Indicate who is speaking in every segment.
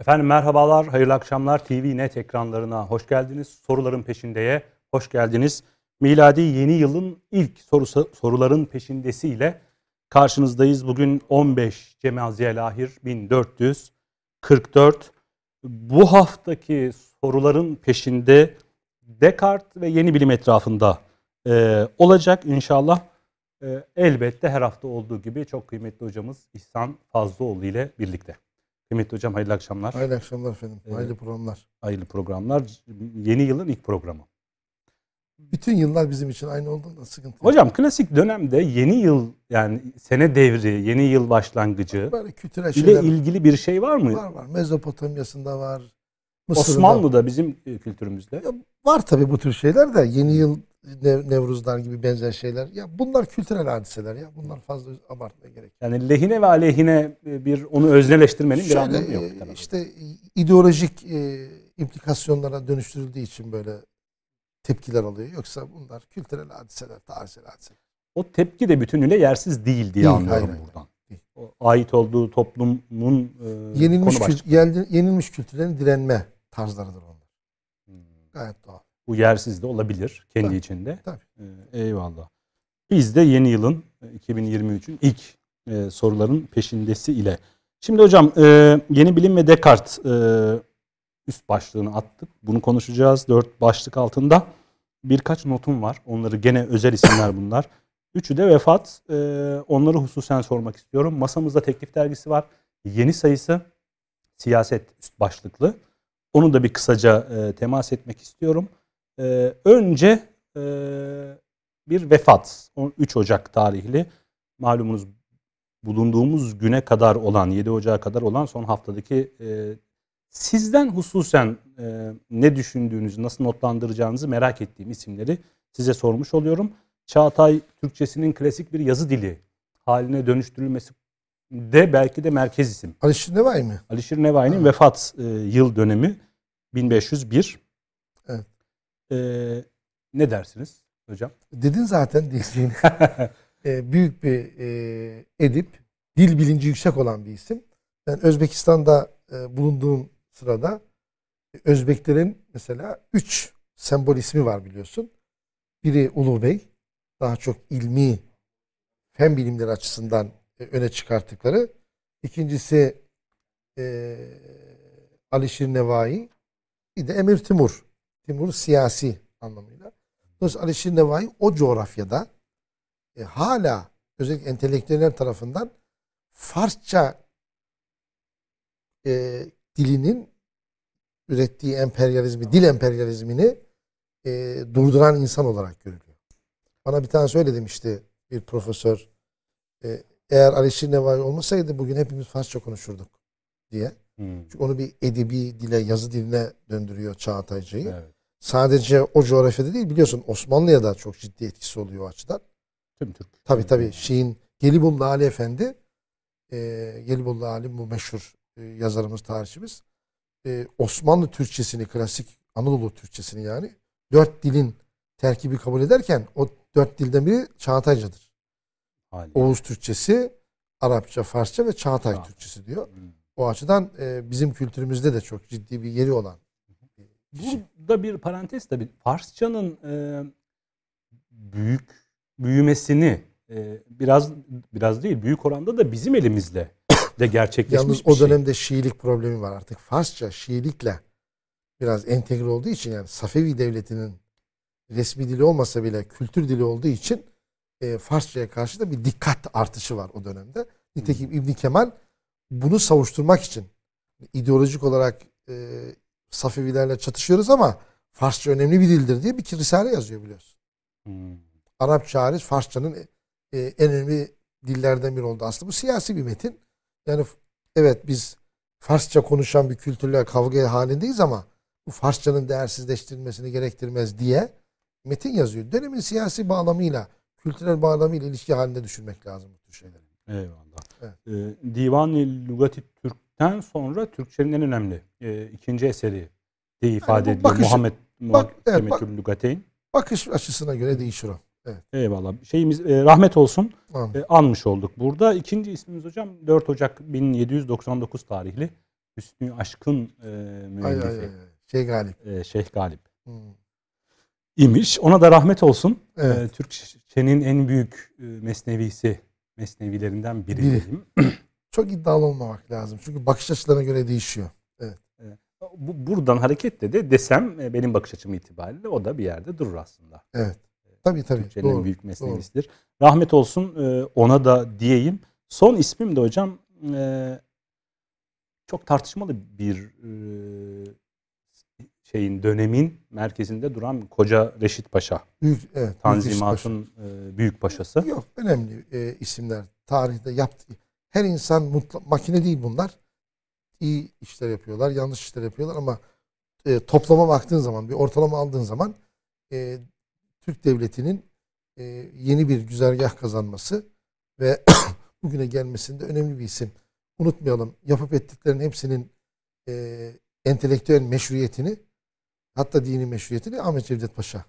Speaker 1: Efendim merhabalar, hayırlı akşamlar. TV Net ekranlarına hoş geldiniz. Soruların peşindeye hoş geldiniz. Miladi yeni yılın ilk sorusu, soruların peşindesiyle karşınızdayız. Bugün 15 Cemaziyel Ahir 1444. Bu haftaki soruların peşinde Descartes ve yeni bilim etrafında e, olacak inşallah. E, elbette her hafta olduğu gibi çok kıymetli hocamız İhsan Fazlıoğlu ile birlikte. Kıymetli hocam hayırlı akşamlar.
Speaker 2: Hayırlı akşamlar efendim.
Speaker 1: Evet.
Speaker 2: Hayırlı programlar.
Speaker 1: Hayırlı programlar. Yeni yılın ilk programı.
Speaker 2: Bütün yıllar bizim için aynı olduğunda sıkıntı yok.
Speaker 1: Hocam klasik dönemde yeni yıl yani sene devri, yeni yıl başlangıcı
Speaker 2: Böyle kültürel
Speaker 1: ile ilgili bir şey var mı?
Speaker 2: var var. Mezopotamya'sında var. Mısır'da
Speaker 1: Osmanlı'da bizim e, kültürümüzde.
Speaker 2: Ya var tabii bu tür şeyler de yeni yıl Nev- Nevruzlar gibi benzer şeyler. Ya bunlar kültürel hadiseler ya. Bunlar fazla abartmaya gerek. yok.
Speaker 1: Yani lehine ve aleyhine e, bir onu özneleştirmenin bir
Speaker 2: Şöyle,
Speaker 1: anlamı yok.
Speaker 2: e,
Speaker 1: tabii.
Speaker 2: işte ideolojik e, implikasyonlara dönüştürüldüğü için böyle tepkiler alıyor. Yoksa bunlar kültürel hadiseler, tarihsel hadiseler.
Speaker 1: O tepki de bütünüyle yersiz değil diye
Speaker 2: Değil,
Speaker 1: anlıyorum
Speaker 2: hayır,
Speaker 1: buradan.
Speaker 2: değil.
Speaker 1: O ait olduğu toplumun e,
Speaker 2: Yenilmiş,
Speaker 1: konu
Speaker 2: kült- yenilmiş kültürlerin direnme tarzlarıdır onlar.
Speaker 1: Hmm.
Speaker 2: Gayet doğal.
Speaker 1: Bu yersiz de olabilir kendi
Speaker 2: Tabii,
Speaker 1: içinde.
Speaker 2: tabii.
Speaker 1: Ee, eyvallah. Biz de yeni yılın e, 2023'ün ilk e, soruların peşindesi ile. Şimdi hocam e, yeni bilim ve Descartes e, üst başlığını attık. Bunu konuşacağız dört başlık altında. Birkaç notum var. Onları gene özel isimler bunlar. Üçü de vefat. E, onları hususen sormak istiyorum. Masamızda teklif dergisi var. Yeni sayısı siyaset üst başlıklı. Onu da bir kısaca e, temas etmek istiyorum. Ee, önce e, bir vefat. O 3 Ocak tarihli. Malumunuz bulunduğumuz güne kadar olan, 7 Ocak'a kadar olan son haftadaki e, sizden hususen e, ne düşündüğünüzü, nasıl notlandıracağınızı merak ettiğim isimleri size sormuş oluyorum. Çağatay Türkçesinin klasik bir yazı dili haline dönüştürülmesi de belki de merkez isim.
Speaker 2: Alişir Nevai mi?
Speaker 1: Alişir Nevai'nin vefat e, yıl dönemi 1501. E, ne dersiniz hocam?
Speaker 2: Dedin zaten diyeceğini. Ee, büyük bir e, edip, dil bilinci yüksek olan bir isim. Ben Özbekistan'da e, bulunduğum sırada e, Özbeklerin mesela üç sembol ismi var biliyorsun. Biri Ulu Bey, daha çok ilmi fen bilimleri açısından e, öne çıkarttıkları. İkincisi e, Alişir Nevai, bir de Emir Timur. Timur siyasi anlamıyla. Dolayısıyla Alişir Nevai o coğrafyada e, hala özellikle entelektüeller tarafından Farsça e, dilinin ürettiği emperyalizmi, dil emperyalizmini e, durduran insan olarak görülüyor. Bana bir tane söyle demişti bir profesör. E, eğer Alişir Nevai olmasaydı bugün hepimiz Farsça konuşurduk diye.
Speaker 1: Hmm,
Speaker 2: Çünkü onu bir edebi dile, yazı diline döndürüyor Çağataycı'yı
Speaker 1: evet.
Speaker 2: sadece o coğrafyada değil biliyorsun Osmanlı'ya da çok ciddi etkisi oluyor o açıdan.
Speaker 1: Tüm Türk.
Speaker 2: Tabii tabii şeyin Gelibolu Ali Efendi e, Gelibolu Ali bu meşhur e, yazarımız, tarihçimiz e, Osmanlı Türkçesini, klasik Anadolu Türkçesini yani dört dilin terkibi kabul ederken o dört dilden biri Çağatayca'dır.
Speaker 1: Hali.
Speaker 2: Oğuz Türkçesi, Arapça, Farsça ve Çağatay
Speaker 1: Çağatay.
Speaker 2: Türkçesi diyor.
Speaker 1: Hmm.
Speaker 2: O açıdan e, bizim kültürümüzde de çok ciddi bir yeri olan kişi.
Speaker 1: Bu da bir parantez tabii. Farsçanın e, büyük büyümesini e, biraz biraz değil büyük oranda da bizim elimizle de gerçekleşmiş
Speaker 2: Yalnız o
Speaker 1: şey.
Speaker 2: dönemde Şiilik problemi var. Artık Farsça Şiilikle biraz entegre olduğu için yani Safevi devletinin resmi dili olmasa bile kültür dili olduğu için e, Farsçaya karşı da bir dikkat artışı var o dönemde. Nitekim İbn Kemal bunu savuşturmak için ideolojik olarak e, Safevilerle çatışıyoruz ama Farsça önemli bir dildir diye bir risale yazıyor biliyorsun.
Speaker 1: Hmm.
Speaker 2: Arapça hariç Farsçanın e, en önemli dillerden biri oldu. Aslında bu siyasi bir metin. Yani evet biz Farsça konuşan bir kültürle kavga halindeyiz ama bu Farsçanın değersizleştirilmesini gerektirmez diye metin yazıyor. Dönemin siyasi bağlamıyla, kültürel bağlamıyla ilişki halinde düşünmek lazım bu tür şeyleri.
Speaker 1: Eyvallah.
Speaker 2: Evet.
Speaker 1: Ee, Divan-ı Lugati Türk'ten sonra Türkçenin en önemli e, ikinci eseri diye ifade
Speaker 2: bu
Speaker 1: ediliyor.
Speaker 2: bakış-
Speaker 1: Muhammed
Speaker 2: bak- evet,
Speaker 1: Lugateyn.
Speaker 2: Bakış açısına göre değişir o.
Speaker 1: Eyvallah. Şeyimiz e, rahmet olsun.
Speaker 2: Tamam.
Speaker 1: E, anmış olduk burada. İkinci ismimiz hocam 4 Ocak 1799 tarihli Hüsnü Aşk'ın e, müellifi
Speaker 2: ay, ay, ay. Şey galip.
Speaker 1: e, Şeyh Galip
Speaker 2: Hmm.
Speaker 1: imiş. Ona da rahmet olsun.
Speaker 2: Evet.
Speaker 1: E, Türkçenin en büyük e, mesnevisi, mesnevilerinden biri
Speaker 2: Biri.
Speaker 1: diyeyim.
Speaker 2: Çok iddialı olmamak lazım. Çünkü bakış açılarına göre değişiyor.
Speaker 1: Bu, buradan hareketle de desem e, benim bakış açım itibariyle o da bir yerde durur aslında.
Speaker 2: Evet. Tabii tabii.
Speaker 1: Türkçenin en
Speaker 2: Doğru.
Speaker 1: büyük mesnevisidir. Rahmet olsun e, ona da diyeyim. Son ismim de hocam e, çok tartışmalı bir şeyin dönemin merkezinde duran Koca Reşit Paşa.
Speaker 2: Büyük, evet.
Speaker 1: Tanzimat'ın e, büyük paşası.
Speaker 2: Yok önemli e, isimler. Tarihte yaptı. Her insan mutla, makine değil bunlar. İyi işler yapıyorlar, yanlış işler yapıyorlar ama e, toplama baktığın zaman, bir ortalama aldığın zaman e, Türk devletinin e, yeni bir güzergah kazanması ve bugüne gelmesinde önemli bir isim. Unutmayalım, yapıp ettiklerinin hepsinin e, entelektüel meşruiyetini hatta dini meşruiyetini Ahmet Cevdet Paşa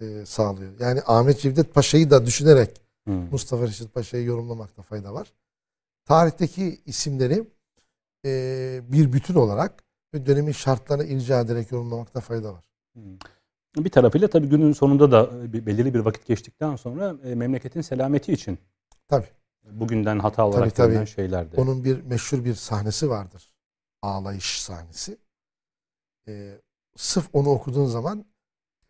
Speaker 2: e, sağlıyor. Yani Ahmet Cevdet Paşa'yı da düşünerek
Speaker 1: Hı.
Speaker 2: Mustafa Reşit Paşa'yı yorumlamakta fayda var. Tarihteki isimleri e, bir bütün olarak ve dönemin şartlarına ilca ederek yorumlamakta fayda var.
Speaker 1: Hı. Bir tarafıyla tabii günün sonunda da bir, belirli bir vakit geçtikten sonra e, memleketin selameti için
Speaker 2: Tabii.
Speaker 1: bugünden hata olarak
Speaker 2: tabii.
Speaker 1: görülen şeyler de.
Speaker 2: Onun bir meşhur bir sahnesi vardır. Ağlayış sahnesi. E, sırf onu okuduğun zaman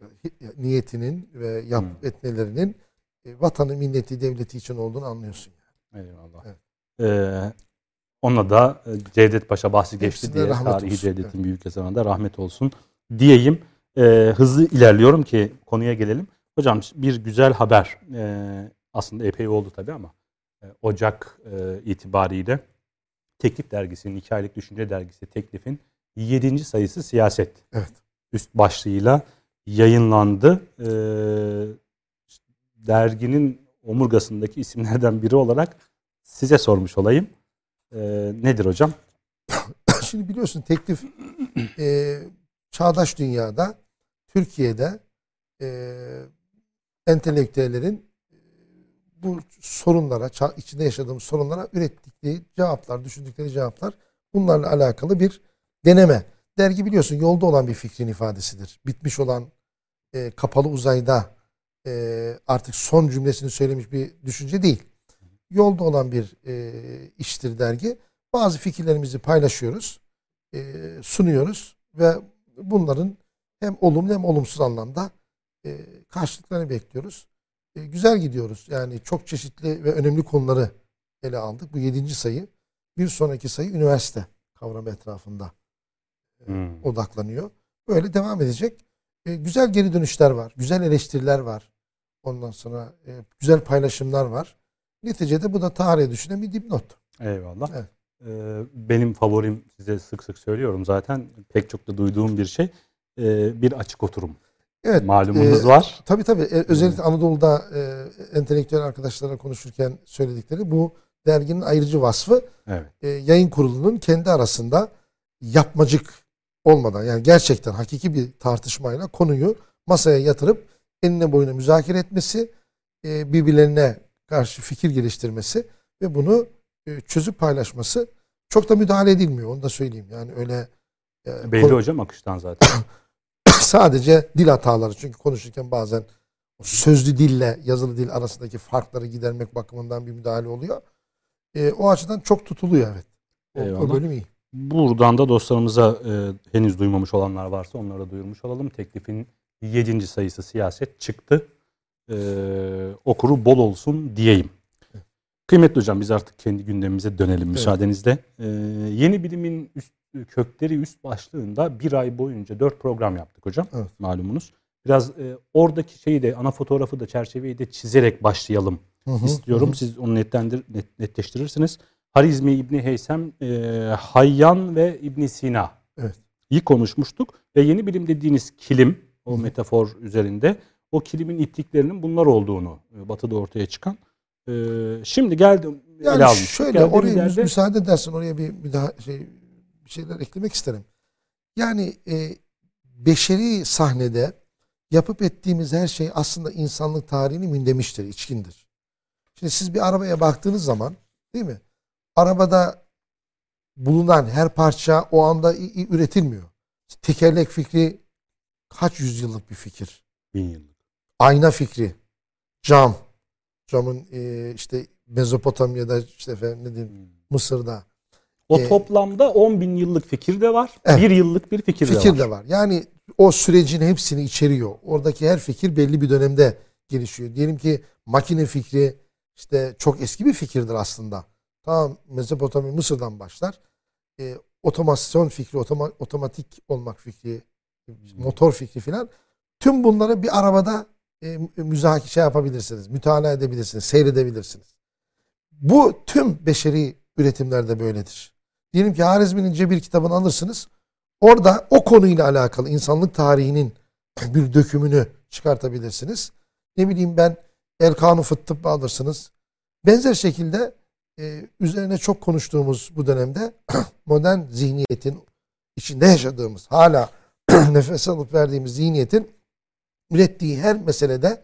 Speaker 2: e, hi- niyetinin ve yap
Speaker 1: Hmm.
Speaker 2: etmelerinin e, vatanı, milleti, devleti için olduğunu anlıyorsun.
Speaker 1: Eyvallah.
Speaker 2: Evet.
Speaker 1: Ee, ona da e, Cevdet Paşa bahsi geçti
Speaker 2: Hepsine
Speaker 1: diye tarihi
Speaker 2: olsun.
Speaker 1: Cevdet'in büyük yazarına da rahmet olsun diyeyim. Ee, hızlı ilerliyorum ki konuya gelelim. Hocam bir güzel haber. Ee, aslında epey oldu tabii ama e, Ocak e, itibariyle Teklif Dergisi'nin, iki aylık düşünce dergisi Teklif'in 7. sayısı siyaset
Speaker 2: Evet.
Speaker 1: üst başlığıyla yayınlandı. Ee, derginin omurgasındaki isimlerden biri olarak size sormuş olayım. Ee, nedir hocam?
Speaker 2: Şimdi biliyorsun teklif e, çağdaş dünyada Türkiye'de e, entelektüellerin e, bu sorunlara, içinde yaşadığımız sorunlara ürettikleri cevaplar, düşündükleri cevaplar bunlarla alakalı bir deneme. Dergi biliyorsun yolda olan bir fikrin ifadesidir. Bitmiş olan e, kapalı uzayda e, artık son cümlesini söylemiş bir düşünce değil. Yolda olan bir e, iştir dergi. Bazı fikirlerimizi paylaşıyoruz, e, sunuyoruz ve bunların hem olumlu hem olumsuz anlamda e, karşılıklarını bekliyoruz. E, güzel gidiyoruz. Yani çok çeşitli ve önemli konuları ele aldık. Bu yedinci sayı. Bir sonraki sayı üniversite kavramı etrafında
Speaker 1: Hmm.
Speaker 2: odaklanıyor. Böyle devam edecek. E, güzel geri dönüşler var. Güzel eleştiriler var. Ondan sonra e, güzel paylaşımlar var. Neticede bu da tarihe düşünen bir dipnot.
Speaker 1: Eyvallah.
Speaker 2: Evet.
Speaker 1: Ee, benim favorim size sık sık söylüyorum zaten pek çok da duyduğum bir şey. Ee, bir açık oturum.
Speaker 2: Evet.
Speaker 1: Malumunuz
Speaker 2: e,
Speaker 1: var.
Speaker 2: Tabii tabii. E, özellikle Anadolu'da e, entelektüel arkadaşlarla konuşurken söyledikleri bu derginin ayrıcı vasfı
Speaker 1: Evet.
Speaker 2: e, yayın kurulunun kendi arasında yapmacık olmadan yani gerçekten hakiki bir tartışmayla konuyu masaya yatırıp enine boyuna müzakere etmesi, e, birbirlerine karşı fikir geliştirmesi ve bunu e, çözüp paylaşması çok da müdahale edilmiyor. Onu da söyleyeyim. Yani öyle e,
Speaker 1: Belli hocam akıştan zaten.
Speaker 2: sadece dil hataları. Çünkü konuşurken bazen sözlü dille yazılı dil arasındaki farkları gidermek bakımından bir müdahale oluyor. E, o açıdan çok tutuluyor evet. O, o bölüm iyi.
Speaker 1: Buradan da dostlarımıza e, henüz duymamış olanlar varsa onlara da duyurmuş olalım. Teklifin 7. sayısı siyaset çıktı. E, okuru bol olsun diyeyim. Kıymetli hocam biz artık kendi gündemimize dönelim müsaadenizle. E, yeni bilimin üst, kökleri üst başlığında bir ay boyunca dört program yaptık hocam
Speaker 2: Evet.
Speaker 1: malumunuz. Biraz e, oradaki şeyi de ana fotoğrafı da çerçeveyi de çizerek başlayalım
Speaker 2: Hı hı,
Speaker 1: istiyorum.
Speaker 2: hı.
Speaker 1: Siz onu netlendir, net, netleştirirsiniz. Harizmi İbni Heysem, e, Hayyan ve İbni Sina.
Speaker 2: Evet.
Speaker 1: İyi konuşmuştuk ve yeni bilim dediğiniz kilim, o metafor üzerinde o kilimin ipliklerinin bunlar olduğunu e, batıda ortaya çıkan. E, şimdi geldim ele
Speaker 2: Yani
Speaker 1: almıştık.
Speaker 2: şöyle oraya
Speaker 1: yerde-
Speaker 2: müsaade edersen oraya bir, bir daha şey bir şeyler eklemek isterim. Yani e, beşeri sahnede yapıp ettiğimiz her şey aslında insanlık tarihini mündemiştir, içkindir. Şimdi siz bir arabaya baktığınız zaman değil mi? Arabada bulunan her parça o anda üretilmiyor. Tekerlek fikri kaç yüzyıllık bir fikir.
Speaker 1: Bin yıllık.
Speaker 2: Ayna fikri. Cam. Camın e, işte Mezopotamya'da işte efendim ne diyeyim hmm. Mısır'da.
Speaker 1: O ee, toplamda 10 bin yıllık fikir de var. Evet, bir yıllık bir fikir,
Speaker 2: fikir
Speaker 1: de var.
Speaker 2: de var. Yani o sürecin hepsini içeriyor. Oradaki her fikir belli bir dönemde gelişiyor. Diyelim ki makine fikri işte çok eski bir fikirdir aslında. Tamam Mezopotamya Mısır'dan başlar. E, otomasyon fikri, otoma, otomatik olmak fikri, motor fikri filan. Tüm bunları bir arabada e, müzakere şey yapabilirsiniz. Mütalaa edebilirsiniz, seyredebilirsiniz. Bu tüm beşeri üretimlerde böyledir. Diyelim ki Harizmi'nin Cebir kitabını alırsınız. Orada o konuyla alakalı insanlık tarihinin bir dökümünü çıkartabilirsiniz. Ne bileyim ben Erkan-ı Fıttıb'ı alırsınız. Benzer şekilde e, üzerine çok konuştuğumuz bu dönemde modern zihniyetin içinde yaşadığımız hala nefes alıp verdiğimiz zihniyetin ürettiği her meselede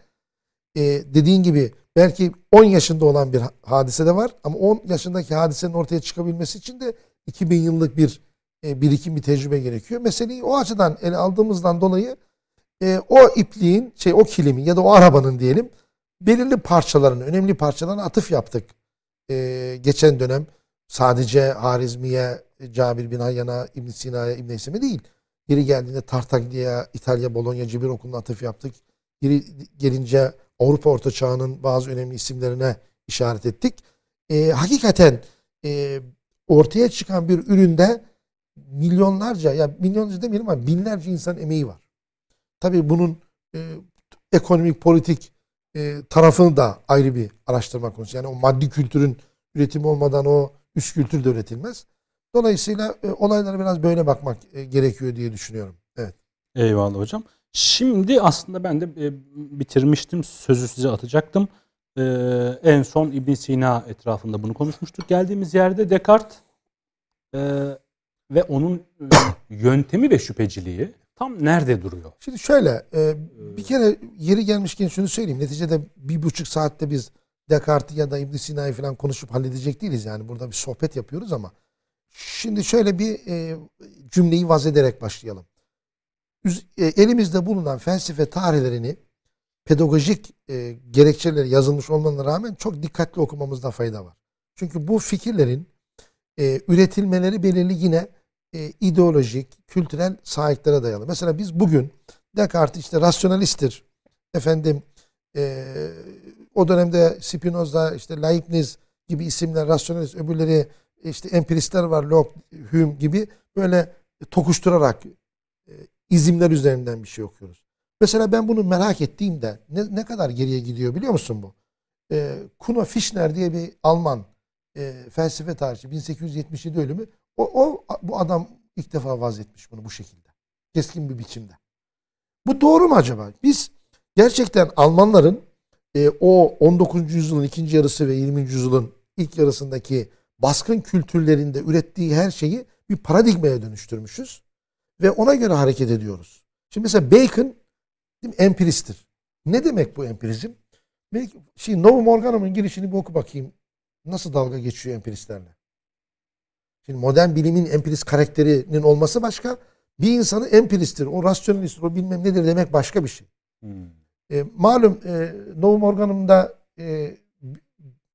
Speaker 2: e, dediğin gibi belki 10 yaşında olan bir hadise de var ama 10 yaşındaki hadisenin ortaya çıkabilmesi için de 2000 yıllık bir e, birikim bir tecrübe gerekiyor. Meseleyi o açıdan ele aldığımızdan dolayı e, o ipliğin şey o kilimin ya da o arabanın diyelim belirli parçalarını önemli parçalarına atıf yaptık. E, geçen dönem sadece Harizmiye, Cabir bin Hayyan'a, İbn Sina'ya, İbn Heysem'e değil. Biri geldiğinde Tartaglia'ya, İtalya, Bologna, Cibir okuluna atıf yaptık. Biri gelince Avrupa Orta Çağı'nın bazı önemli isimlerine işaret ettik. E, hakikaten e, ortaya çıkan bir üründe milyonlarca ya milyonlarca demeyelim ama binlerce insan emeği var. Tabii bunun e, ekonomik, politik e, tarafını da ayrı bir araştırma konusu. Yani o maddi kültürün üretimi olmadan o üst kültür de üretilmez. Dolayısıyla e, olaylara biraz böyle bakmak e, gerekiyor diye düşünüyorum. Evet.
Speaker 1: Eyvallah hocam. Şimdi aslında ben de e, bitirmiştim. Sözü size atacaktım. E, en son İbn Sina etrafında bunu konuşmuştuk. Geldiğimiz yerde Descartes e, ve onun e, yöntemi ve şüpheciliği tam nerede duruyor?
Speaker 2: Şimdi şöyle e, bir kere yeri gelmişken şunu söyleyeyim. Neticede bir buçuk saatte biz Descartes'i ya da İbn Sina'yı falan konuşup halledecek değiliz. Yani burada bir sohbet yapıyoruz ama şimdi şöyle bir e, cümleyi vaz ederek başlayalım. E, elimizde bulunan felsefe tarihlerini pedagojik e, gerekçeleri yazılmış olmalarına rağmen çok dikkatli okumamızda fayda var. Çünkü bu fikirlerin e, üretilmeleri belirli yine e, ideolojik, kültürel sahiklere dayalı. Mesela biz bugün Descartes işte rasyonalisttir. Efendim e, o dönemde Spinoza, işte Leibniz gibi isimler rasyonalist, öbürleri işte empiristler var, Locke, Hume gibi böyle tokuşturarak e, izimler üzerinden bir şey okuyoruz. Mesela ben bunu merak ettiğimde ne, ne kadar geriye gidiyor biliyor musun bu? E, Kuno Fischner diye bir Alman e, felsefe tarihi 1877 ölümü. O, o bu adam ilk defa vazetmiş bunu bu şekilde. Keskin bir biçimde. Bu doğru mu acaba? Biz gerçekten Almanların e, o 19. yüzyılın ikinci yarısı ve 20. yüzyılın ilk yarısındaki baskın kültürlerinde ürettiği her şeyi bir paradigmaya dönüştürmüşüz. Ve ona göre hareket ediyoruz. Şimdi mesela Bacon empiristtir. Ne demek bu empirizm? Şimdi Novo Morganum'un girişini bir oku bakayım. Nasıl dalga geçiyor empiristlerle? Şimdi modern bilimin empirist karakterinin olması başka. Bir insanı empiristtir, o rasyonalisttir, o bilmem nedir demek başka bir şey. Hmm. E, malum e, Novo Morganum'da e,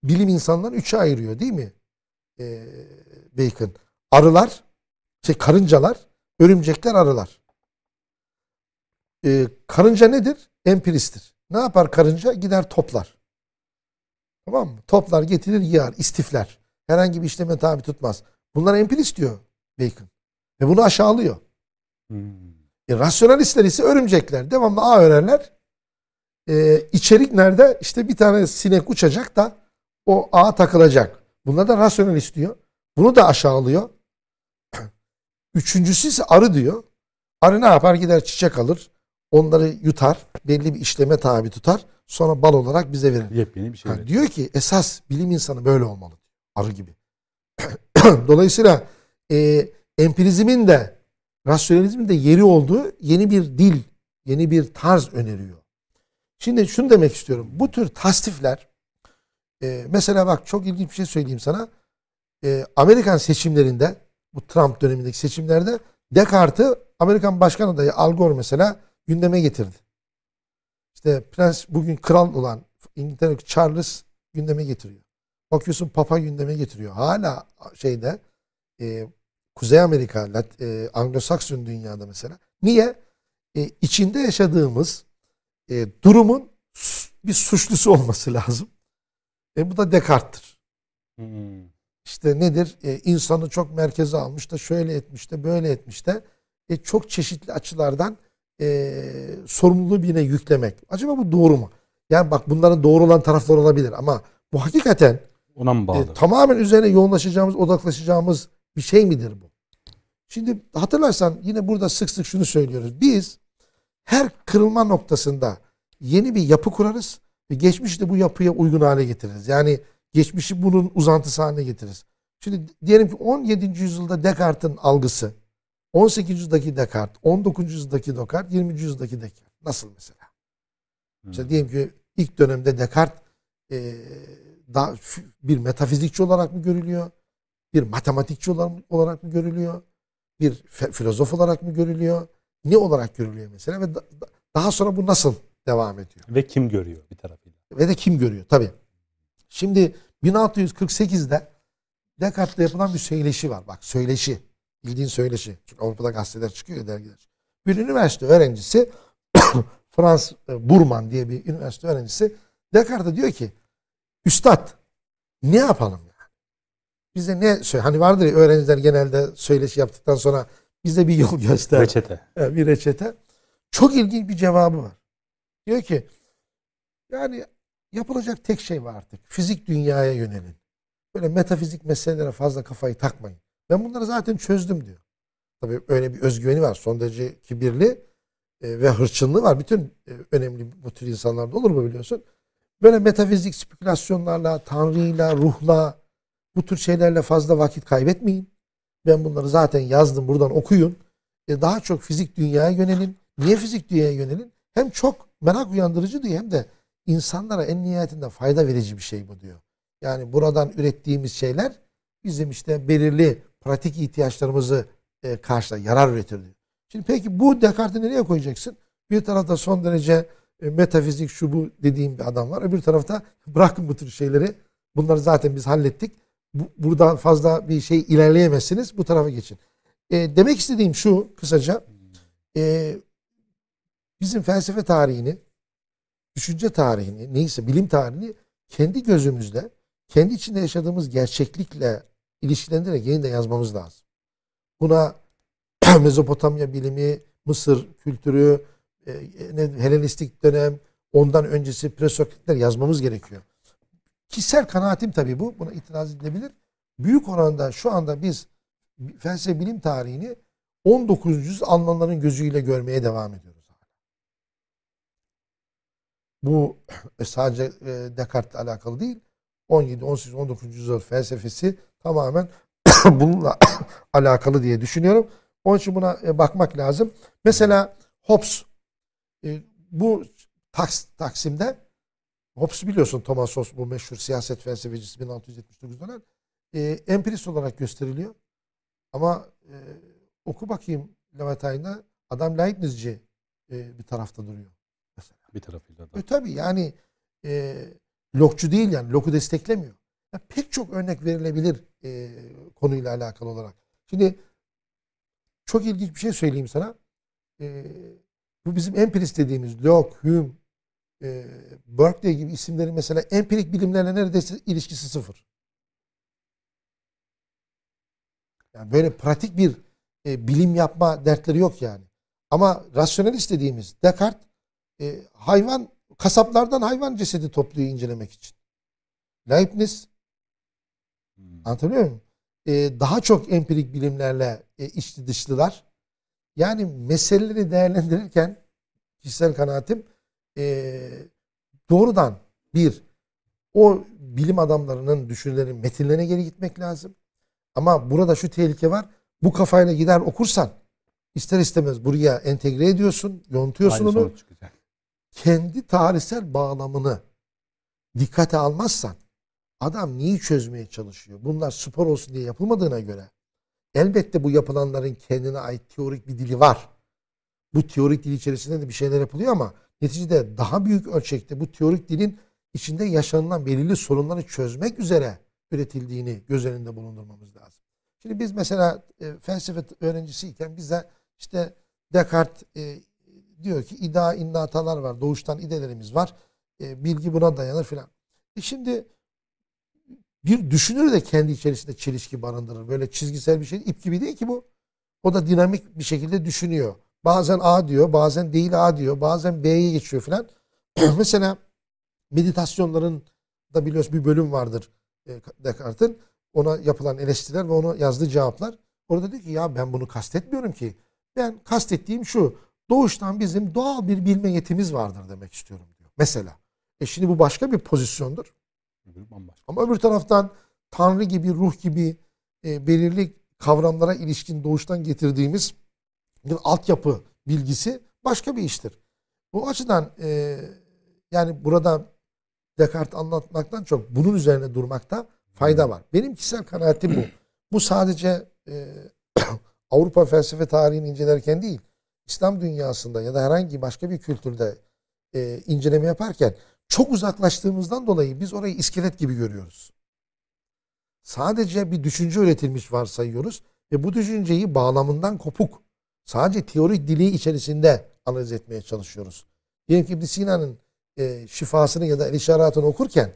Speaker 2: bilim insanları üçe ayırıyor değil mi? E, Bacon. Arılar, şey karıncalar, örümcekler, arılar. E, karınca nedir? Empiristtir. Ne yapar karınca? Gider toplar. Tamam mı? Toplar getirir yağar, istifler. Herhangi bir işleme tabi tutmaz. Bunlar empirist diyor Bacon. Ve bunu aşağılıyor. Hmm. E, rasyonalistler ise örümcekler. Devamlı ağ örerler. E, içerik nerede? İşte bir tane sinek uçacak da o ağa takılacak. Bunlar da rasyonalist diyor. Bunu da aşağılıyor. Üçüncüsü ise arı diyor. Arı ne yapar? Gider çiçek alır. Onları yutar. Belli bir işleme tabi tutar. Sonra bal olarak bize verir.
Speaker 1: Yepyeni bir şey.
Speaker 2: Ha, diyor ki esas bilim insanı böyle olmalı. Arı gibi. Dolayısıyla e, empirizmin de rasyonalizmin de yeri olduğu yeni bir dil, yeni bir tarz öneriyor. Şimdi şunu demek istiyorum. Bu tür tasdifler e, mesela bak çok ilginç bir şey söyleyeyim sana. E, Amerikan seçimlerinde bu Trump dönemindeki seçimlerde Descartes'i Amerikan Başkan adayı Al Gore mesela gündeme getirdi. İşte prens bugün kral olan İngiltere Charles gündeme getiriyor. Bakıyorsun Papa gündeme getiriyor. Hala şeyde e, Kuzey Amerika, Lat, e, Anglo-Sakson dünyada mesela. Niye? E, içinde yaşadığımız e, durumun bir suçlusu olması lazım. E, bu da Descartes'tir.
Speaker 1: Hmm.
Speaker 2: İşte nedir? E, insanı çok merkeze almış da şöyle etmiş de böyle etmiş de e, çok çeşitli açılardan e, sorumluluğu birine yüklemek. Acaba bu doğru mu? Yani bak bunların doğru olan taraflar olabilir ama bu hakikaten
Speaker 1: Ona mı bağlı?
Speaker 2: e, tamamen üzerine yoğunlaşacağımız, odaklaşacağımız bir şey midir bu? Şimdi hatırlarsan yine burada sık sık şunu söylüyoruz. Biz her kırılma noktasında yeni bir yapı kurarız ve geçmişi de bu yapıya uygun hale getiririz. Yani geçmişi bunun uzantısı haline getiririz. Şimdi diyelim ki 17. yüzyılda Descartes'in algısı, 18. yüzyıldaki Descartes, 19. yüzyıldaki Descartes, 20. yüzyıldaki Descartes. Nasıl mesela? Mesela diyelim ki ilk dönemde Descartes e, daha bir metafizikçi olarak mı görülüyor? Bir matematikçi olarak, mı görülüyor? Bir filozof olarak mı görülüyor? Ne olarak görülüyor mesela? Ve da- da- daha sonra bu nasıl devam ediyor?
Speaker 1: Ve kim görüyor bir tarafıyla?
Speaker 2: Ve de kim görüyor? Tabii. Şimdi 1648'de Descartes'le yapılan bir söyleşi var. Bak söyleşi. Bildiğin söyleşi. Çünkü Avrupa'da gazeteler çıkıyor ya dergiler. Bir üniversite öğrencisi Frans e, Burman diye bir üniversite öğrencisi Descartes'e diyor ki Üstad ne yapalım ya? Bize ne söyle? Hani vardır ya öğrenciler genelde söyleşi yaptıktan sonra bize bir yol göster.
Speaker 1: Reçete.
Speaker 2: Evet, bir reçete. Çok ilginç bir cevabı var. Diyor ki yani yapılacak tek şey var artık. Fizik dünyaya yönelin. Böyle metafizik meselelere fazla kafayı takmayın. Ben bunları zaten çözdüm diyor. Tabii öyle bir özgüveni var. Son derece kibirli e, ve hırçınlığı var. Bütün e, önemli bu tür insanlarda olur mu biliyorsun? Böyle metafizik spekülasyonlarla, tanrıyla, ruhla, bu tür şeylerle fazla vakit kaybetmeyin. Ben bunları zaten yazdım. Buradan okuyun. E, daha çok fizik dünyaya yönelin. Niye fizik dünyaya yönelin? Hem çok merak uyandırıcı diyor hem de insanlara en nihayetinde fayda verici bir şey bu diyor. Yani buradan ürettiğimiz şeyler bizim işte belirli pratik ihtiyaçlarımızı e, karşılar, yarar üretir diyor. Şimdi peki bu Descartes'i nereye koyacaksın? Bir tarafta son derece e, metafizik şu bu dediğim bir adam var. Öbür tarafta bırakın bu tür şeyleri. Bunları zaten biz hallettik. Bu, buradan fazla bir şey ilerleyemezsiniz. Bu tarafa geçin. E, demek istediğim şu kısaca. E, bizim felsefe tarihini, düşünce tarihini, neyse bilim tarihini kendi gözümüzle, kendi içinde yaşadığımız gerçeklikle ilişkilendirerek yeniden yazmamız lazım. Buna Mezopotamya bilimi, Mısır kültürü, e, Helenistik dönem, ondan öncesi Presokritler yazmamız gerekiyor. Kişisel kanaatim tabii bu. Buna itiraz edilebilir. Büyük oranda şu anda biz felsefe bilim tarihini 19. yüzyıl Almanların gözüyle görmeye devam ediyoruz. Bu sadece e, Descartes'le alakalı değil. 17, 18, 19. yüzyıl felsefesi tamamen bununla alakalı diye düşünüyorum. Onun için buna e, bakmak lazım. Mesela Hobbes e, bu taks, Taksim'de Hobbes biliyorsun Thomas Hobbes bu meşhur siyaset felsefecisi 1679 dönem e, empirist olarak gösteriliyor. Ama e, oku bakayım Levatay'da adam Leibnizci e, bir tarafta duruyor. Mesela.
Speaker 1: Bir tarafıyla da.
Speaker 2: E tabii yani e, Locke'cu değil yani. Locke'u desteklemiyor. Ya pek çok örnek verilebilir e, konuyla alakalı olarak. Şimdi çok ilginç bir şey söyleyeyim sana. E, bu bizim empirist dediğimiz Locke, Hume, e, Berkeley gibi isimlerin mesela empirik bilimlerle neredeyse ilişkisi sıfır. Yani böyle pratik bir e, bilim yapma dertleri yok yani. Ama rasyonelist dediğimiz Descartes e, hayvan kasaplardan hayvan cesedi topluyor incelemek için. Leibniz
Speaker 1: Hmm.
Speaker 2: anlatabiliyor muyum? E, daha çok empirik bilimlerle e, içli dışlılar. Yani meseleleri değerlendirirken kişisel kanaatim e, doğrudan bir o bilim adamlarının düşüncelerinin metinlerine geri gitmek lazım. Ama burada şu tehlike var. Bu kafayla gider okursan ister istemez buraya entegre ediyorsun, yontuyorsun
Speaker 1: Aynı
Speaker 2: onu kendi tarihsel bağlamını dikkate almazsan adam neyi çözmeye çalışıyor? Bunlar spor olsun diye yapılmadığına göre elbette bu yapılanların kendine ait teorik bir dili var. Bu teorik dil içerisinde de bir şeyler yapılıyor ama neticede daha büyük ölçekte bu teorik dilin içinde yaşanılan belirli sorunları çözmek üzere üretildiğini göz önünde bulundurmamız lazım. Şimdi biz mesela e, felsefe öğrencisiyken bize işte Descartes e, diyor ki ida innatalar var. Doğuştan idelerimiz var. E, bilgi buna dayanır filan. E şimdi bir düşünür de kendi içerisinde çelişki barındırır. Böyle çizgisel bir şey ip gibi değil ki bu. O da dinamik bir şekilde düşünüyor. Bazen A diyor, bazen değil A diyor, bazen B'ye geçiyor filan. Mesela meditasyonların da biliyorsun bir bölüm vardır e, Descartes'in. Ona yapılan eleştiriler ve ona yazdığı cevaplar. Orada diyor ki ya ben bunu kastetmiyorum ki. Ben kastettiğim şu. Doğuştan bizim doğal bir bilme yetimiz vardır demek istiyorum diyor. Mesela. E şimdi bu başka bir pozisyondur. Ama öbür taraftan Tanrı gibi, ruh gibi e, belirli kavramlara ilişkin doğuştan getirdiğimiz bir altyapı bilgisi başka bir iştir. Bu açıdan e, yani burada Descartes anlatmaktan çok bunun üzerine durmakta fayda var. Benim kişisel kanaatim bu. Bu sadece e, Avrupa felsefe tarihini incelerken değil, İslam dünyasında ya da herhangi başka bir kültürde e, inceleme yaparken çok uzaklaştığımızdan dolayı biz orayı iskelet gibi görüyoruz. Sadece bir düşünce üretilmiş varsayıyoruz ve bu düşünceyi bağlamından kopuk, sadece teorik dili içerisinde analiz etmeye çalışıyoruz. Diyelim ki ibn Sina'nın e, şifasını ya da el işaretini okurken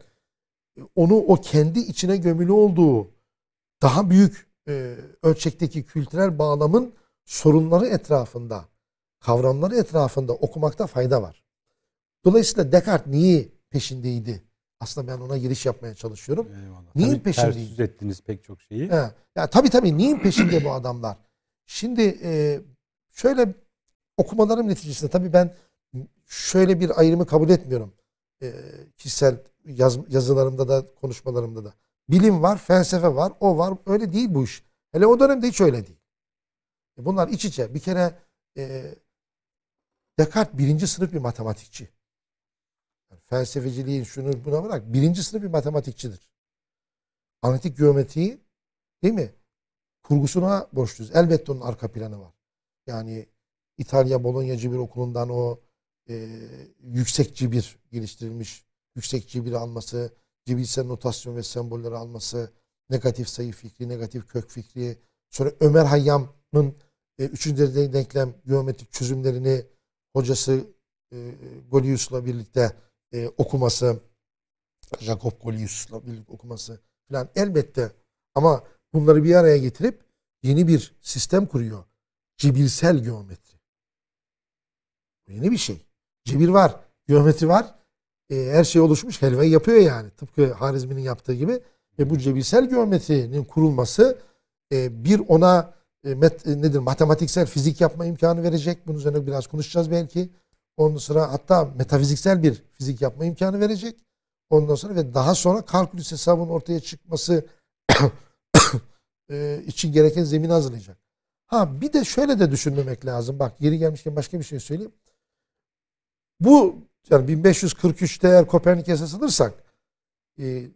Speaker 2: onu o kendi içine gömülü olduğu daha büyük e, ölçekteki kültürel bağlamın sorunları etrafında, kavramları etrafında okumakta fayda var. Dolayısıyla Descartes niye peşindeydi? Aslında ben ona giriş yapmaya çalışıyorum.
Speaker 1: Eyvallah.
Speaker 2: Neyin
Speaker 1: Tabii
Speaker 2: peşindeydi?
Speaker 1: Ters ettiniz pek çok şeyi.
Speaker 2: He. Ya tabii tabii neyin peşinde bu adamlar? Şimdi e, şöyle okumalarım neticesinde tabii ben şöyle bir ayrımı kabul etmiyorum. E, kişisel yaz, yazılarımda da konuşmalarımda da. Bilim var, felsefe var, o var. Öyle değil bu iş. Hele o dönemde hiç öyle değil. E, bunlar iç içe. Bir kere e, Descartes birinci sınıf bir matematikçi. Yani felsefeciliğin şunu buna bırak. Birinci sınıf bir matematikçidir. Analitik geometriyi değil mi? Kurgusuna borçluyuz. Elbette onun arka planı var. Yani İtalya Bologna Cibir Okulu'ndan o e, yüksek cibir geliştirilmiş, yüksek cibiri alması, cibirsel notasyon ve sembolleri alması, negatif sayı fikri, negatif kök fikri, sonra Ömer Hayyam'ın e, üçüncü derece denklem geometrik çözümlerini hocası e, Golius'la birlikte e, okuması, Jacob Golius'la birlikte okuması falan elbette ama bunları bir araya getirip yeni bir sistem kuruyor. Cibirsel geometri. Yeni bir şey. Cibir var, geometri var. E, her şey oluşmuş, helvayı yapıyor yani. Tıpkı Harizmi'nin yaptığı gibi. Ve bu cebirsel geometrinin kurulması e, bir ona e, met, e, nedir matematiksel fizik yapma imkanı verecek. Bunun üzerine biraz konuşacağız belki. Ondan sonra hatta metafiziksel bir fizik yapma imkanı verecek. Ondan sonra ve daha sonra kalkülüs hesabının ortaya çıkması e, için gereken zemin hazırlayacak. Ha bir de şöyle de düşünmemek lazım. Bak geri gelmişken başka bir şey söyleyeyim. Bu yani 1543'te eğer Kopernik esas alırsak e,